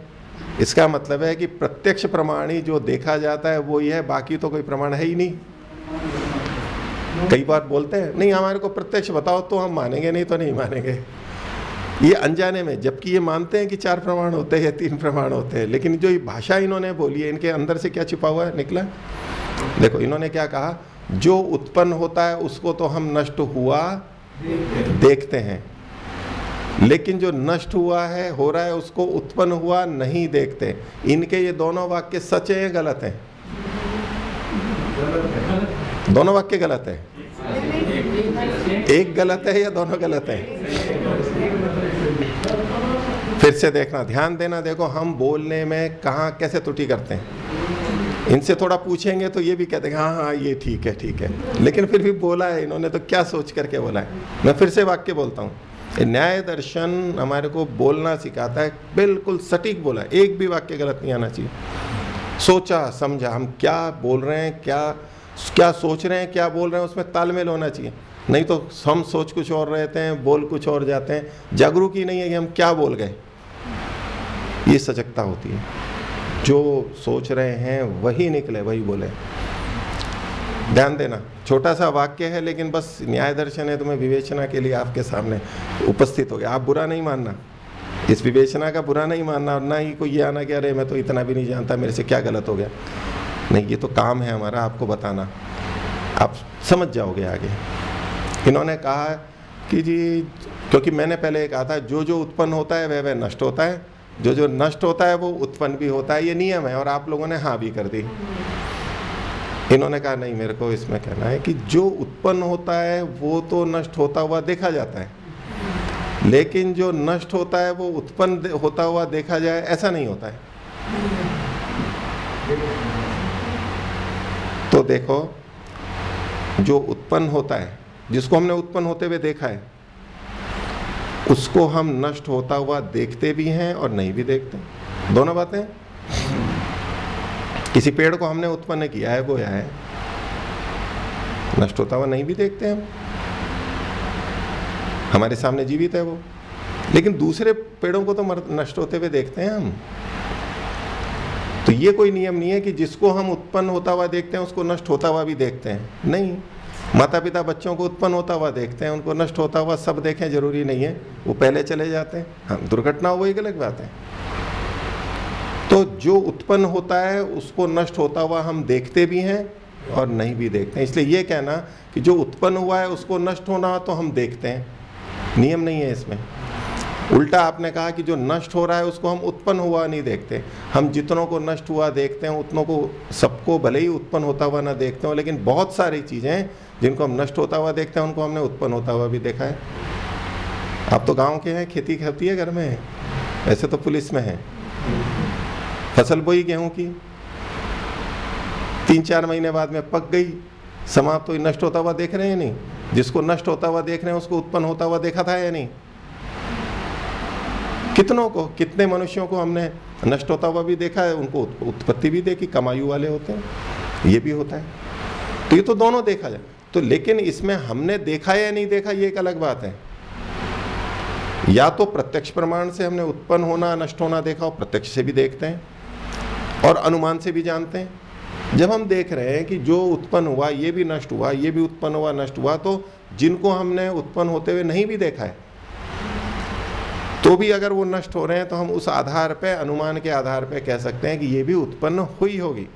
इसका मतलब है कि प्रत्यक्ष प्रमाणी जो देखा जाता है, वो ही है, बाकी तो कोई प्रमाण है ही नहीं। कई बार बोलते हैं, नहीं, हमारे को प्रत्यक्ष बताओ तो हम मानेंगे, नहीं तो नहीं मानेंगे। ये अनजाने में, जबकि ये मानते हैं कि चार प्रमाण होते हैं, तीन प्रमाण होते हैं, लेकिन जो ये भाषा इन्होंने बोली है, इनके अंदर से क्या छिपा हुआ है, निकला? देखो, इन्होंने क्या कहा? जो उत्पन्न होता है, उसको तो हम नष्ट हुआ देखते हैं, लेकिन जो नष्ट हुआ है, हो रहा है, उसको उत्पन्न हुआ नहीं देखते। इनके ये दोनों वाक्य सच है गलत है? दोनों वाक्य गलत है। एक गलत है या दोनों गलत है? फिर से देखना, ध्यान देना, देखो हम बोलने में कहा, कैसे त्रुटि करते हैं। इनसे थोड़ा पूछेंगे तो ये भी कहते हैं हाँ हाँ ये ठीक है ठीक है। लेकिन फिर भी बोला है, इन्होंने तो क्या सोच करके बोला है। मैं फिर से वाक्य बोलता हूँ। न्याय दर्शन हमारे को बोलना सिखाता है, बिल्कुल सटीक बोला एक भी वाक्य गलत नहीं आना चाहिए। सोचा, समझा, हम क्या बोल रहे हैं, क्या क्या सोच रहे हैं, क्या बोल रहे हैं, उसमें तालमेल होना चाहिए। नहीं तो हम सोच कुछ और रहते हैं, बोल कुछ और जाते हैं। जागरूक ही नहीं है कि हम क्या बोल गए। ये सजगता होती है। जो सोच रहे हैं, वही निकले, वही बोले। ध्यान देना, छोटा सा वाक्य है, लेकिन बस न्याय दर्शन है तो मैं विवेचना के लिए आपके सामने उपस्थित हो गया। आप बुरा नहीं मानना। इस विवेचना का बुरा नहीं मानना और ना ही कोई ये आना कि अरे, मैं तो इतना भी नहीं जानता, मेरे से क्या गलत हो गया। नहीं, ये तो काम है हमारा, आपको बताना। आप समझ जाओगे आगे। इन्होंने कहा कि जी, क्योंकि मैंने पहले कहा था जो जो उत्पन्न होता है वह वह नष्ट होता है। जो जो नष्ट होता है वो उत्पन्न भी होता है, ये नियम है, और आप लोगों ने हाँ भी कर दी। इन्होंने कहा, नहीं, मेरे को इसमें कहना है कि जो उत्पन्न होता है, वो तो नष्ट होता हुआ देखा जाता है। लेकिन जो नष्ट होता है, वो उत्पन्न होता हुआ देखा जाए, ऐसा नहीं होता है। तो देखो, जो उत्पन्न होता है, जिसको हमने उत्पन्न होते हुए देखा है उसको हम नष्ट होता हुआ देखते भी हैं और नहीं भी देखते। दोनों बातें? किसी पेड़ को हमने उत्पन्न किया है बोया है। नष्ट होता हुआ नहीं भी देखते हम। हमारे सामने जीवित है वो। लेकिन दूसरे पेड़ों को तो नष्ट होते हुए देखते हैं हम। तो ये कोई नियम नहीं है कि जिसको हम उत्पन्न होता हुआ देखते हैं, उसको नष्ट होता हुआ भी देखते हैं। नहीं। माता पिता बच्चों को उत्पन्न होता हुआ देखते हैं, उनको नष्ट होता हुआ सब देखें, ज़रूरी नहीं है। वो पहले चले जाते हैं। हाँ दुर्घटना हो एक अलग बात है। तो जो उत्पन्न होता है, उसको नष्ट होता हुआ हम देखते भी हैं और नहीं भी देखते इसलिए ये कहना कि जो उत्पन्न हुआ है, उसको नष्ट होना तो हम देखते हैं। नियम नहीं है इसमें। उल्टा आपने कहा कि जो नष्ट हो रहा है, उसको हम उत्पन्न हुआ नहीं देखते। हम जितनों को नष्ट हुआ देखते हैं, उतनों को सबको भले ही उत्पन्न होता हुआ ना देखते हो, लेकिन बहुत सारी चीज़ें जिनको हम नष्ट होता हुआ देखते हैं, उनको हमने उत्पन्न होता हुआ भी देखा है। आप तो गाँव के हैं, खेती होती है घर में। ऐसे तो पुलिस में है। फ़सल बोई गेहूँ की। तीन चार महीने बाद में पक गई। समाप्त हुई। नष्ट होता हुआ देख रहे हैं नहीं? जिसको नष्ट होता हुआ देख रहे हैं, उसको उत्पन्न होता हुआ देखा था या नहीं? कितनों को, कितने मनुष्यों को हमने नष्ट होता हुआ भी देखा है, उनको उत्पत्ति भी देखी कमायु वाले होते हैं। ये भी होता है। तो ये तो दोनों देखा जाए। तो लेकिन इसमें हमने देखा या नहीं देखा, ये एक अलग बात है। या तो प्रत्यक्ष प्रमाण से हमने उत्पन्न होना, नष्ट होना देखा, और प्रत्यक्ष से भी देखते हैं, और अनुमान से भी जानते हैं। जब हम देख रहे हैं कि जो उत्पन्न हुआ, ये भी नष्ट हुआ, ये भी उत्पन्न हुआ, नष्ट हुआ तो जिनको हमने उत्पन्न होते हुए नहीं भी देखा है तो भी अगर वो नष्ट हो रहे हैं तो हम उस आधार पर अनुमान के आधार पर कह सकते हैं कि ये भी उत्पन्न हुई होगी।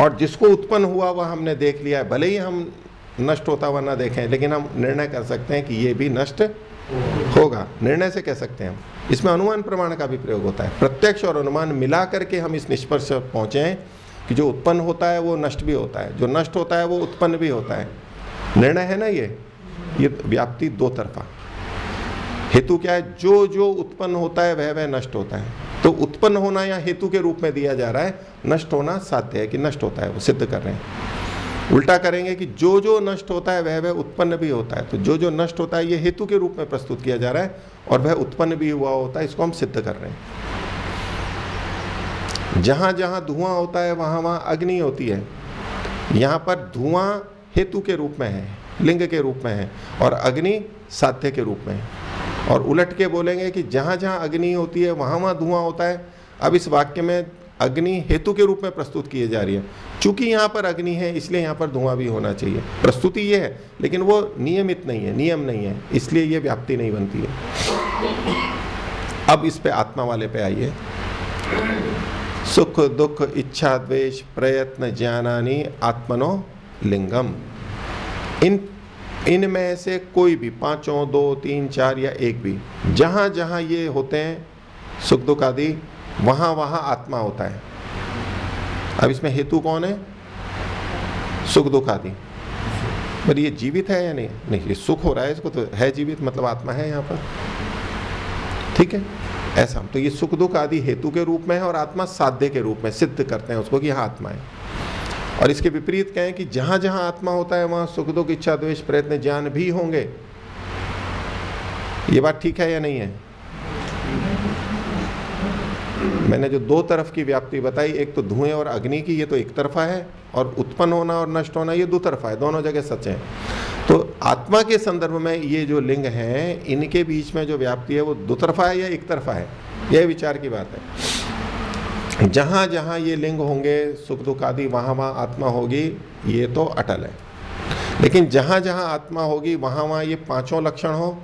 और जिसको उत्पन्न हुआ वह हमने देख लिया है। भले ही हम नष्ट होता हुआ ना देखें, लेकिन हम निर्णय कर सकते हैं कि ये भी नष्ट होगा। निर्णय से कह सकते हैं हम। इसमें अनुमान प्रमाण का भी प्रयोग होता है। प्रत्यक्ष और अनुमान मिला करके हम इस निष्कर्ष पहुँचे कि जो उत्पन्न होता है वो नष्ट भी होता है। जो नष्ट होता है वो उत्पन्न भी होता है। निर्णय है ना ये? ये व्याप्ति दो तरफा। हेतु क्या है? जो जो उत्पन्न होता है वह वह नष्ट होता है। तो उत्पन्न होना या हेतु के रूप में दिया जा रहा है, नष्ट होना साध्य है कि नष्ट होता है, वो सिद्ध कर रहे हैं। उल्टा करेंगे कि जो जो नष्ट होता है, वह वह उत्पन्न भी होता है। तो जो जो नष्ट होता है, ये हेतु के रूप में प्रस्तुत किया जा रहा है और वह उत्पन्न भी हुआ होता है, इसको हम सिद्ध कर रहे हैं। जहाँ जहाँ धुआँ होता है, वहाँ वहाँ अग्नि होती है। यहाँ पर धुआँ हेतु के रूप में है, लिंग के रूप में है और अग्नि साध्य के रूप में है। और उलट के बोलेंगे कि जहाँ जहाँ अग्नि होती है, वहाँ वहाँ धुआँ होता है। अब इस वाक्य में अग्नि हेतु के रूप में प्रस्तुत की जा रही है। चूँकि यहाँ पर अग्नि है, इसलिए यहाँ पर धुआँ भी होना चाहिए। प्रस्तुति ये है, लेकिन वो नियमित नहीं है, नियम नहीं है। इसलिए ये व्याप्ति नहीं बनती है। अब इस पे आत्मा वाले पे आइए। सुख, दुख, इच्छा, द्वेष, प्रयत्न, ज्ञानानी, आत्मनो, लिंगम। इन इनमें से कोई भी, पाँचों, दो, तीन, चार या एक भी, जहाँ जहाँ ये होते हैं, सुख दुख आदि, वहाँ वहाँ आत्मा होता है। अब इसमें हेतु कौन है? सुख दुख आदि। पर ये जीवित है या नहीं? नहीं, ये सुख हो रहा है, इसको तो है जीवित मतलब आत्मा है यहाँ पर। ठीक है? ऐसा तो ये सुख दुख आदि हेतु के रूप में है और आत्मा साध्य के रूप में, सिद्ध करते हैं उसको कि हाँ आत्मा है। और इसके विपरीत कहें कि जहाँ जहाँ आत्मा होता है, वहाँ सुख दुख इच्छा, द्वेष, प्रयत्न, ज्ञान भी होंगे। ये बात ठीक है या नहीं है? मैंने जो दो तरफ़ की व्याप्ति बताई, एक तो धुएँ और अग्नि की, ये तो एक तरफा है, और उत्पन्न होना और नष्ट होना, ये दो तरफा है, दोनों जगह सच है। तो आत्मा के संदर्भ में ये जो लिंग हैं, इनके बीच में जो व्याप्ति है, वो दो तरफा है या एक तरफा है? यह विचार की बात है। जहाँ जहाँ ये लिंग होंगे, सुख दुख आदि, वहाँ वहाँ आत्मा होगी, ये तो अटल है। लेकिन जहाँ जहाँ आत्मा होगी, वहाँ वहाँ ये पाँचों लक्षण हो,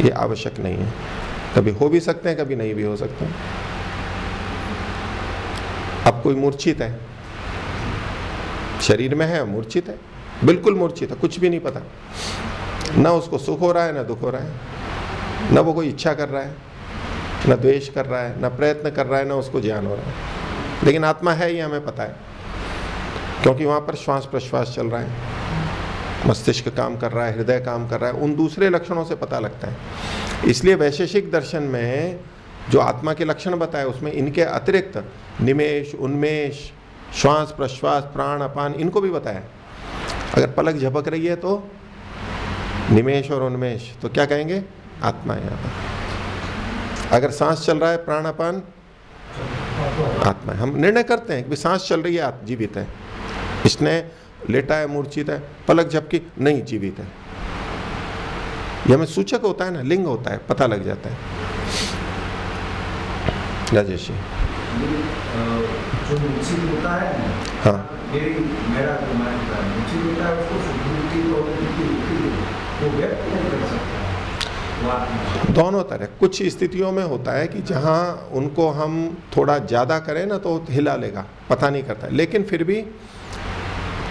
ये आवश्यक नहीं है। कभी हो भी सकते हैं, कभी नहीं भी हो सकते अब कोई मूर्छित है? शरीर में है, मूर्छित है? बिल्कुल मूर्छित है, कुछ भी नहीं पता। ना उसको सुख हो रहा है, ना दुख हो रहा है। ना वो कोई इच्छा कर रहा है। न द्वेष कर रहा है, न प्रयत्न कर रहा है, ना उसको ज्ञान हो रहा है। लेकिन आत्मा है ये हमें पता है। क्योंकि वहाँ पर श्वास प्रश्वास चल रहा है। मस्तिष्क काम कर रहा है, हृदय काम कर रहा है, उन दूसरे लक्षणों से पता लगता है। इसलिए वैशेषिक दर्शन में जो आत्मा के लक्षण बताए, उसमें इनके अतिरिक्त निमेश उन्मेष, श्वास प्रश्वास, प्राण, अपान, इनको भी बताया अगर पलक झपक रही है तो निमेश और उन्मेष तो क्या कहेंगे? आत्मा यहाँ पर। अगर सांस चल रहा है प्राण अपान आत्मा हम निर्णय करते हैं कि सांस चल रही है जीवित है। इसने लेटा है, मूर्छित है, पलक झपकी, नहीं जीवित है। यह हमें सूचक होता है ना, लिंग होता है, पता लग जाता है। राजेश जी। है। मेरी दोनों तरह। कुछ स्थितियों में होता है कि जहाँ उनको हम थोड़ा ज़्यादा करें ना तो हिला लेगा, पता नहीं करता लेकिन फिर भी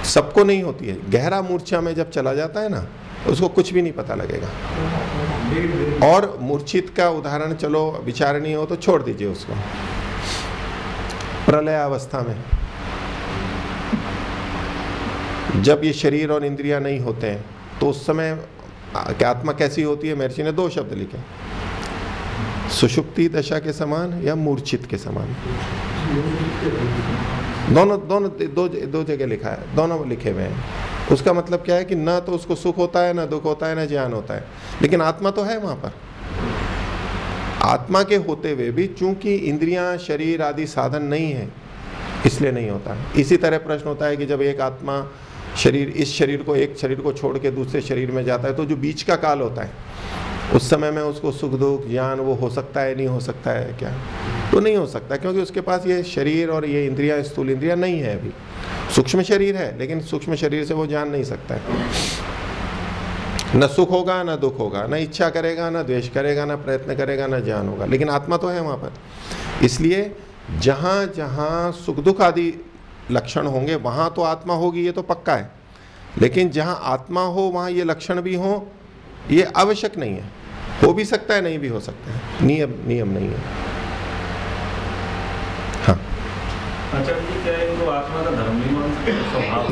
सबको नहीं होती है। गहरा मूर्छा में जब चला जाता है ना, उसको कुछ भी नहीं पता लगेगा। और मूर्छित का उदाहरण चलो विचार नहीं हो तो छोड़ दीजिए उसको। प्रलय अवस्था में जब ये शरीर और इंद्रियाँ नहीं होते हैं तो उस समय क्या आत्मा कैसी होती है महर्षि ने दो शब्द लिखे। सुषुप्ति दशा के समान या मूर्छित के समान? दोनों दोनों दो दो जगह लिखा है, दोनों लिखे हुए हैं। उसका मतलब क्या है कि ना तो उसको सुख होता है, ना दुख होता है, ना ज्ञान होता है। लेकिन आत्मा तो है वहाँ पर। आत्मा के होते हुए भी चूँकि इंद्रियाँ, शरीर आदि साधन नहीं है, इसलिए नहीं होता। इसी तरह प्रश्न होता है कि जब एक आत्मा शरीर, इस शरीर को एक शरीर को छोड़ के दूसरे शरीर में जाता है तो जो बीच का काल होता है, उस समय में उसको सुख, दुख, ज्ञान, वो हो सकता है, नहीं हो सकता है, क्या? तो नहीं हो सकता, क्योंकि उसके पास ये शरीर और ये इंद्रियाँ, स्थूल इंद्रियाँ नहीं है अभी। सूक्ष्म शरीर है, लेकिन सूक्ष्म शरीर से वो जान नहीं सकता है। न सुख होगा, न दुख होगा, न इच्छा करेगा, न द्वेष करेगा, न प्रयत्न करेगा, न ज्ञान होगा, लेकिन आत्मा तो है वहाँ पर। इसलिए जहाँ जहाँ सुख दुख आदि लक्षण होंगे वहाँ तो आत्मा होगी ये तो पक्का है। लेकिन जहाँ आत्मा हो वहाँ ये लक्षण भी हो ये आवश्यक नहीं है। हो भी सकता है नहीं भी हो सकता है। नियम नियम नहीं है। हाँ। अच्छा जी क्या इनको आत्मा का धर्म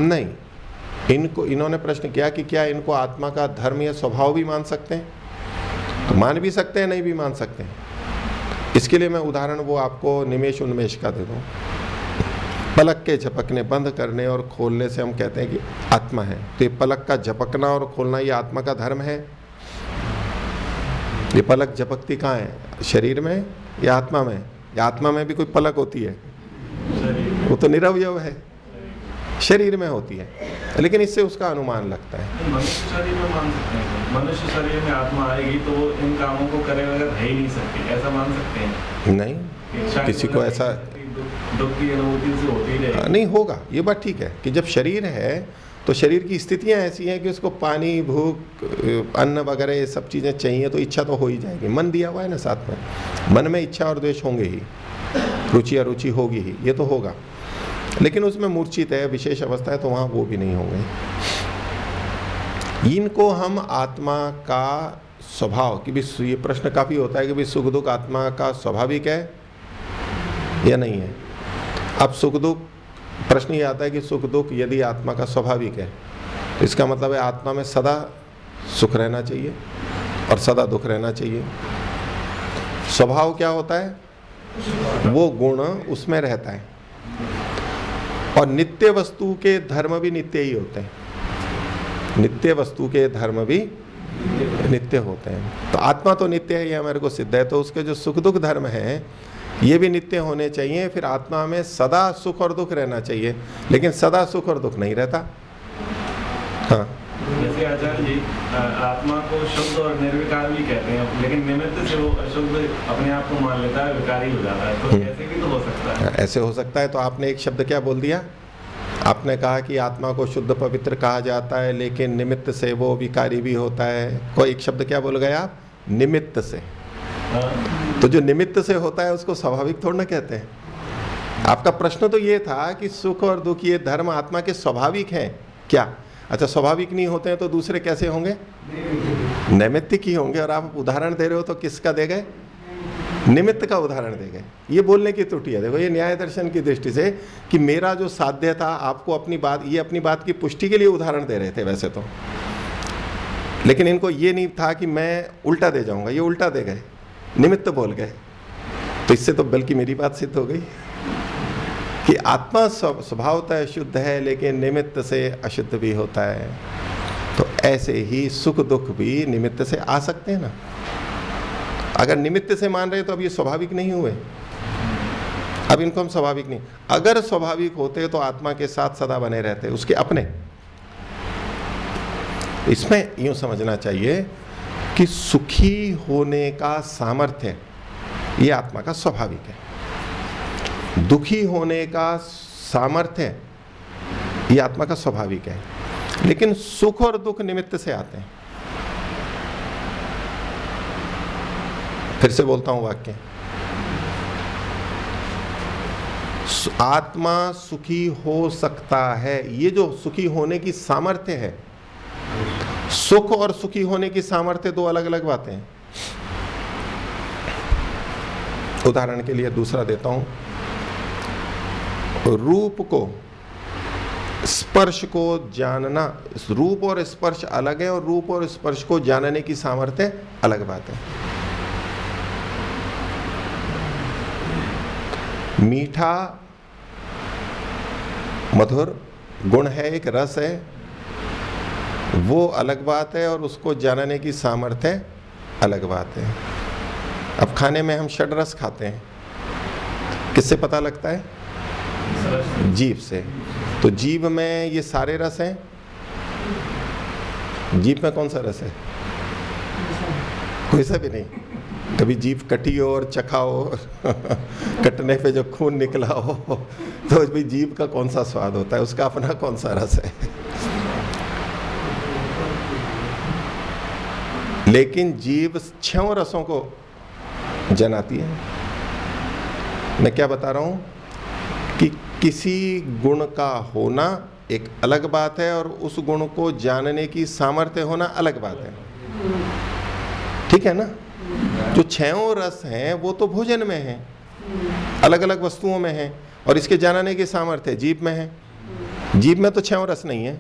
नहीं इनको इन्होंने प्रश्न किया कि क्या इनको आत्मा का धर्म या स्वभाव भी मान सकते हैं? तो मान भी सकते हैं नहीं भी मान सकते हैं। इसके लिए मैं उदाहरण वो आपको निमेश उन्मेष का दे दूँ। पलक के झपकने बंद करने और खोलने से हम कहते हैं कि आत्मा है। तो ये पलक का झपकना और खोलना ये आत्मा का धर्म है। ये पलक झपकती कहाँ है? शरीर में या आत्मा में? या आत्मा में भी कोई पलक होती है? वो तो निरवयव है। शरीर में होती है। लेकिन इससे उसका अनुमान लगता है। मनुष्य शरीर में मान सकते हैं। मनुष्य शरीर में आत्मा आएगी तो वो इन कामों को करे बगैर रह ही नहीं सकती। ऐसा मान सकते हैं? नहीं। किसी को मतलब ऐसा होती ही नहीं, होगा। ये बात ठीक है कि जब शरीर है तो शरीर की स्थितियाँ ऐसी हैं कि उसको पानी, भूख, अन्न वगैरह ये सब चीज़ें चाहिए तो इच्छा तो हो ही जाएगी। मन दिया हुआ है ना साथ में? मन में इच्छा और द्वेष होंगे ही। रुचि अरुचि होगी ही। ये तो होगा। लेकिन उसमें मूर्छित है, विशेष अवस्था है तो वहाँ वो भी नहीं होंगे। इनको हम आत्मा का स्वभाव, कि भी ये प्रश्न काफ़ी होता है कि भी सुख दुख आत्मा का स्वाभाविक है या नहीं है। अब सुख दुख, प्रश्न ये आता है कि सुख दुख यदि आत्मा का स्वाभाविक है तो इसका मतलब है आत्मा में सदा सुख रहना चाहिए और सदा दुख रहना चाहिए। स्वभाव क्या होता है? वो गुण उसमें रहता है। और नित्य वस्तु के धर्म भी नित्य ही होते हैं। नित्य वस्तु के धर्म भी नित्य होते हैं। तो आत्मा तो नित्य है ये हमारे को सिद्ध है। तो उसके जो सुख दुख धर्म है ये भी नित्य होने चाहिए फिर आत्मा में सदा सुख और दुख रहना चाहिए लेकिन सदा सुख और दुख नहीं रहता। हाँ। जैसे आचार्य जी आत्मा को शुद्ध और निर्विकार भी कहते हैं लेकिन निमित्त से वो अशुद्ध अपने आप को मान लेता है विकारी हो जाता है तो हम्म। ऐसे भी तो हो सकता है। ऐसे हो सकता है तो आपने एक शब्द क्या बोल दिया? आपने कहा कि आत्मा को शुद्ध पवित्र कहा जाता है लेकिन निमित्त से वो विकारी भी होता है। कोई एक शब्द क्या बोल गए आप? निमित्त से। हाँ, तो जो निमित्त से होता है, उसको स्वाभाविक थोड़ा ना कहते हैं। आपका प्रश्न तो ये था कि सुख और दुख, ये धर्म आत्मा के स्वाभाविक हैं क्या? अच्छा स्वाभाविक नहीं होते हैं तो दूसरे कैसे होंगे? नैमित्तिक ही होंगे। और आप उदाहरण दे रहे हो तो किसका दे गए? निमित्त का उदाहरण दे गए। ये बोलने की त्रुटि है। देखो, ये न्याय दर्शन की दृष्टि से कि मेरा जो साध्य था, आपको अपनी बात, ये अपनी बात की पुष्टि के लिए उदाहरण दे रहे थे वैसे तो। लेकिन इनको ये नहीं था कि मैं उल्टा दे जाऊँगा, ये उल्टा दे गए। निमित्त बोल गए। तो इससे तो बल्कि मेरी बात सिद्ध हो गई कि आत्मा स्व- स्वभावतः शुद्ध है, लेकिन निमित्त से अशुद्ध भी होता है। तो ऐसे ही सुख दुख भी निमित्त से आ सकते हैं ना। अगर निमित्त से मान रहे तो अब ये स्वाभाविक नहीं हुए। अब इनको हम स्वाभाविक नहीं। अगर स्वाभाविक होते तो आत्मा के साथ सदा बने रहते, उसके अपने। इसमें यूँ समझना चाहिए कि सुखी होने का सामर्थ्य ये आत्मा का स्वाभाविक है। दुखी होने का सामर्थ्य ये आत्मा का स्वाभाविक है। लेकिन सुख और दुख निमित्त से आते हैं। फिर से बोलता हूँ वाक्य। आत्मा सुखी हो सकता है। ये जो सुखी होने की सामर्थ्य है सुख और सुखी होने की सामर्थ्य दो अलग अलग बातें हैं। उदाहरण के लिए दूसरा देता हूँ। रूप को, स्पर्श को जानना, रूप और स्पर्श अलग है और रूप और स्पर्श को जानने की सामर्थ्य अलग बात है। मीठा, मधुर, गुण है एक, रस है वो अलग बात है और उसको जानने की सामर्थ्य अलग बात है। अब खाने में हम षड रस खाते हैं। किससे पता लगता है? जीव से। तो जीव में ये सारे रस हैं? जीव में कौन सा रस है? कोई सा भी नहीं। कभी जीव कटी हो और चखा हो, कटने पे जो खून निकला हो तो भाई जीव का कौन सा स्वाद होता है? उसका अपना कौन सा रस है? लेकिन जीव छह रसों को जनाती है। मैं क्या बता रहा हूँ कि किसी गुण का होना एक अलग बात है और उस गुण को जानने की सामर्थ्य होना अलग बात है। ठीक है ना? जो छहों रस हैं, वो तो भोजन में हैं। अलग अलग वस्तुओं में हैं और इसके जानने की सामर्थ्य जीव में है। जीव में तो छह रस नहीं है।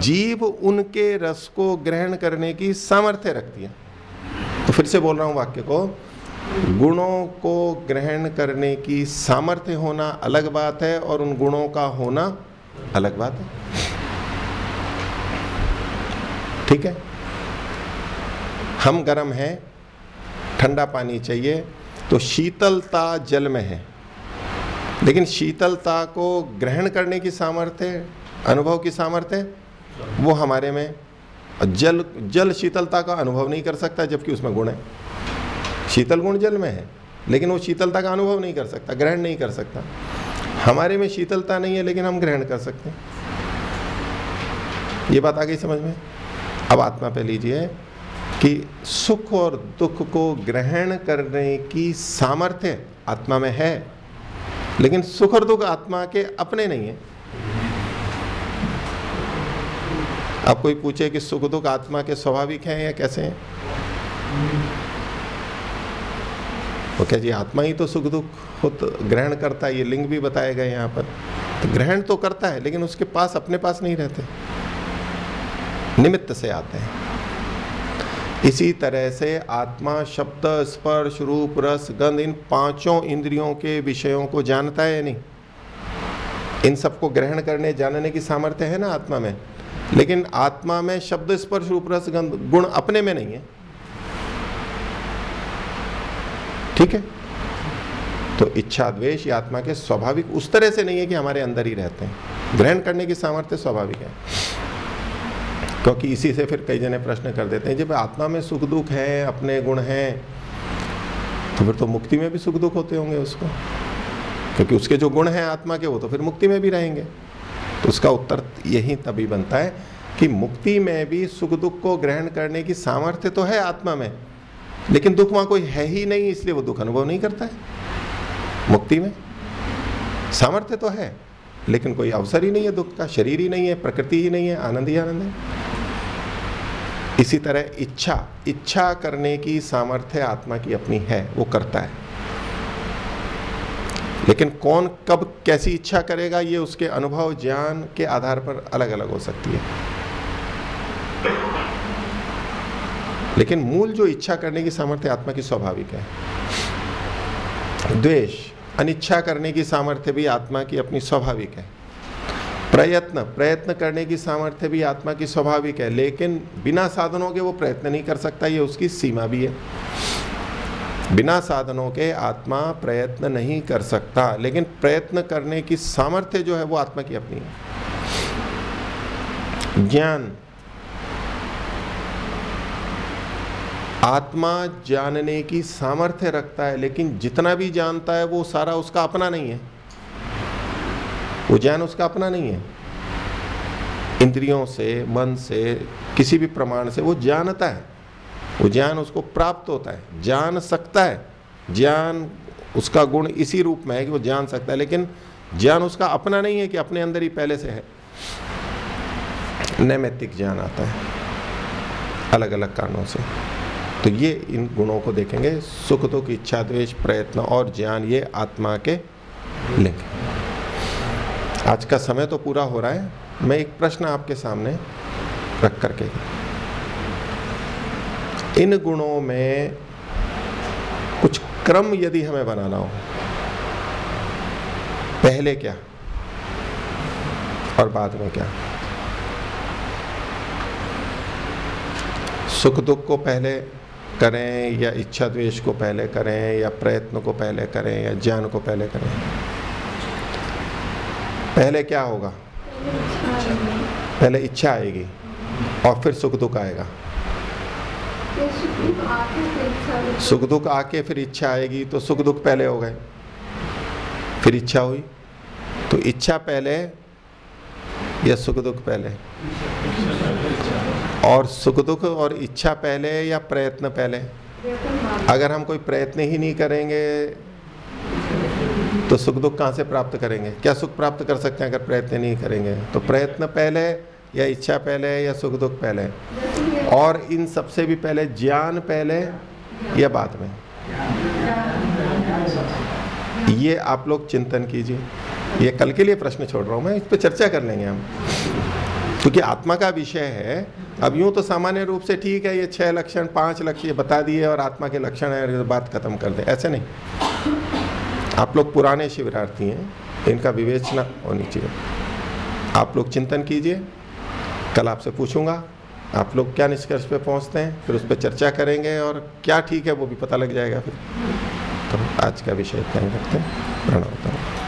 जीव उनके रस को ग्रहण करने की सामर्थ्य रखती है। तो फिर से बोल रहा हूँ वाक्य को, गुणों को ग्रहण करने की सामर्थ्य होना अलग बात है और उन गुणों का होना अलग बात है। ठीक है? हम गर्म हैं, ठंडा पानी चाहिए तो शीतलता जल में है। लेकिन शीतलता को ग्रहण करने की सामर्थ्य, अनुभव की सामर्थ्य वो हमारे में जल जल शीतलता का अनुभव नहीं कर सकता जबकि उसमें गुण है। शीतल गुण जल में है, लेकिन वो शीतलता का अनुभव नहीं कर सकता, ग्रहण नहीं कर सकता। हमारे में शीतलता नहीं है, लेकिन हम ग्रहण कर सकते हैं। ये बात आ गई समझ में? अब आत्मा पे लीजिए कि सुख और दुख को ग्रहण करने की सामर्थ्य आत्मा में है, लेकिन सुख और दुख आत्मा के अपने नहीं है। अब कोई पूछे कि सुख दुख आत्मा के स्वाभाविक हैं या कैसे हैं? वो क्या जी, आत्मा ही तो सुख दुख ग्रहण करता है, ये लिंग भी बताए गए यहाँ पर। तो ग्रहण तो करता है, लेकिन उसके पास, अपने पास नहीं रहते। निमित्त से आते हैं। इसी तरह से आत्मा शब्द, स्पर्श, रूप, रस, गंध, इन पाँचों इंद्रियों के विषयों को जानता है या नहीं? इन सबको ग्रहण करने, जानने की सामर्थ्य है ना आत्मा में? लेकिन आत्मा में शब्द स्पर्श रूप रस गंध गुण अपने में नहीं है। ठीक है? तो इच्छा द्वेष ये आत्मा के स्वाभाविक उस तरह से नहीं है कि हमारे अंदर ही रहते हैं। ग्रहण करने की सामर्थ्य स्वाभाविक है। क्योंकि इसी से फिर कई जने प्रश्न कर देते हैं जब आत्मा में सुख दुख है, अपने गुण हैं। तो फिर तो मुक्ति में भी सुख दुख होते होंगे उसको। क्योंकि उसके जो गुण हैं आत्मा के, वो तो फिर मुक्ति में भी रहेंगे। उसका उत्तर यही तभी बनता है कि मुक्ति में भी सुख दुख को ग्रहण करने की सामर्थ्य तो है आत्मा में, लेकिन दुख वहाँ कोई है ही नहीं, इसलिए वो दुख अनुभव नहीं करता है। मुक्ति में सामर्थ्य तो है, लेकिन कोई अवसर ही नहीं है दुख का, शरीर ही नहीं है, प्रकृति ही नहीं है, आनंद ही आनंद है। इसी तरह इच्छा इच्छा करने की सामर्थ्य आत्मा की अपनी है, वो करता है। लेकिन कौन कब कैसी इच्छा करेगा, ये उसके अनुभव, ज्ञान के आधार पर अलग अलग हो सकती है। लेकिन मूल जो इच्छा करने की सामर्थ्य आत्मा की स्वाभाविक है। द्वेष, अनिच्छा करने की सामर्थ्य भी आत्मा की अपनी स्वाभाविक है। प्रयत्न प्रयत्न करने की सामर्थ्य भी आत्मा की स्वाभाविक है, लेकिन बिना साधनों के वो प्रयत्न नहीं कर सकता, ये उसकी सीमा भी है। बिना साधनों के आत्मा प्रयत्न नहीं कर सकता, लेकिन प्रयत्न करने की सामर्थ्य जो है वो आत्मा की अपनी है। ज्ञान। आत्मा जानने की सामर्थ्य रखता है, लेकिन जितना भी जानता है वो सारा उसका अपना नहीं है। वो ज्ञान उसका अपना नहीं है। इंद्रियों से, मन से, किसी भी प्रमाण से वो जानता है। वो ज्ञान उसको प्राप्त होता है जान सकता है। ज्ञान उसका गुण इसी रूप में है कि वो जान सकता है, लेकिन ज्ञान उसका अपना नहीं है कि अपने अंदर ही पहले से है। नैमित्तिक ज्ञान आता है अलग अलग कारणों से। तो ये इन गुणों को देखेंगे, सुख, दुख, इच्छा, द्वेष, प्रयत्न और ज्ञान, ये आत्मा के लिंग आज का समय तो पूरा हो रहा है। मैं एक प्रश्न आपके सामने रख करके इन गुणों में कुछ क्रम यदि हमें बनाना हो, पहले क्या और बाद में क्या? सुख दुख को पहले करें या इच्छा द्वेष को पहले करें या प्रयत्न को पहले करें या ज्ञान को पहले करें? पहले क्या होगा? पहले इच्छा आएगी और फिर सुख दुख आएगा। सुख दुख आके फिर इच्छा आएगी तो सुख दुख पहले हो गए। फिर इच्छा हुई तो इच्छा पहले या सुख दुख पहले? और सुख दुख और इच्छा पहले या प्रयत्न पहले? अगर हम कोई प्रयत्न ही नहीं करेंगे तो सुख दुख कहाँ से प्राप्त करेंगे? क्या सुख प्राप्त कर सकते हैं अगर प्रयत्न नहीं करेंगे? तो प्रयत्न पहले या इच्छा पहले या सुख दुख पहले? और इन सबसे भी पहले ज्ञान पहले, या बाद में। ये आप लोग चिंतन कीजिए। ये कल के लिए प्रश्न छोड़ रहा हूँ मैं, इस पर चर्चा कर लेंगे हम। क्योंकि आत्मा का विषय है, अब यूँ तो सामान्य रूप से ठीक है, ये छह लक्षण, पाँच लक्षण ये बता दिए और आत्मा के लक्षण है बात खत्म कर दे। ऐसे नहीं। आप लोग पुराने शिविरार्थी हैं, इनका विवेचना होनी चाहिए। आप लोग चिंतन कीजिए। कल आपसे पूछूँगा। आप लोग क्या निष्कर्ष पे पहुँचते हैं? फिर उस पर चर्चा करेंगे और क्या ठीक है वो भी पता लग जाएगा फिर। तो आज का विषय ही रखते हैं। प्रणव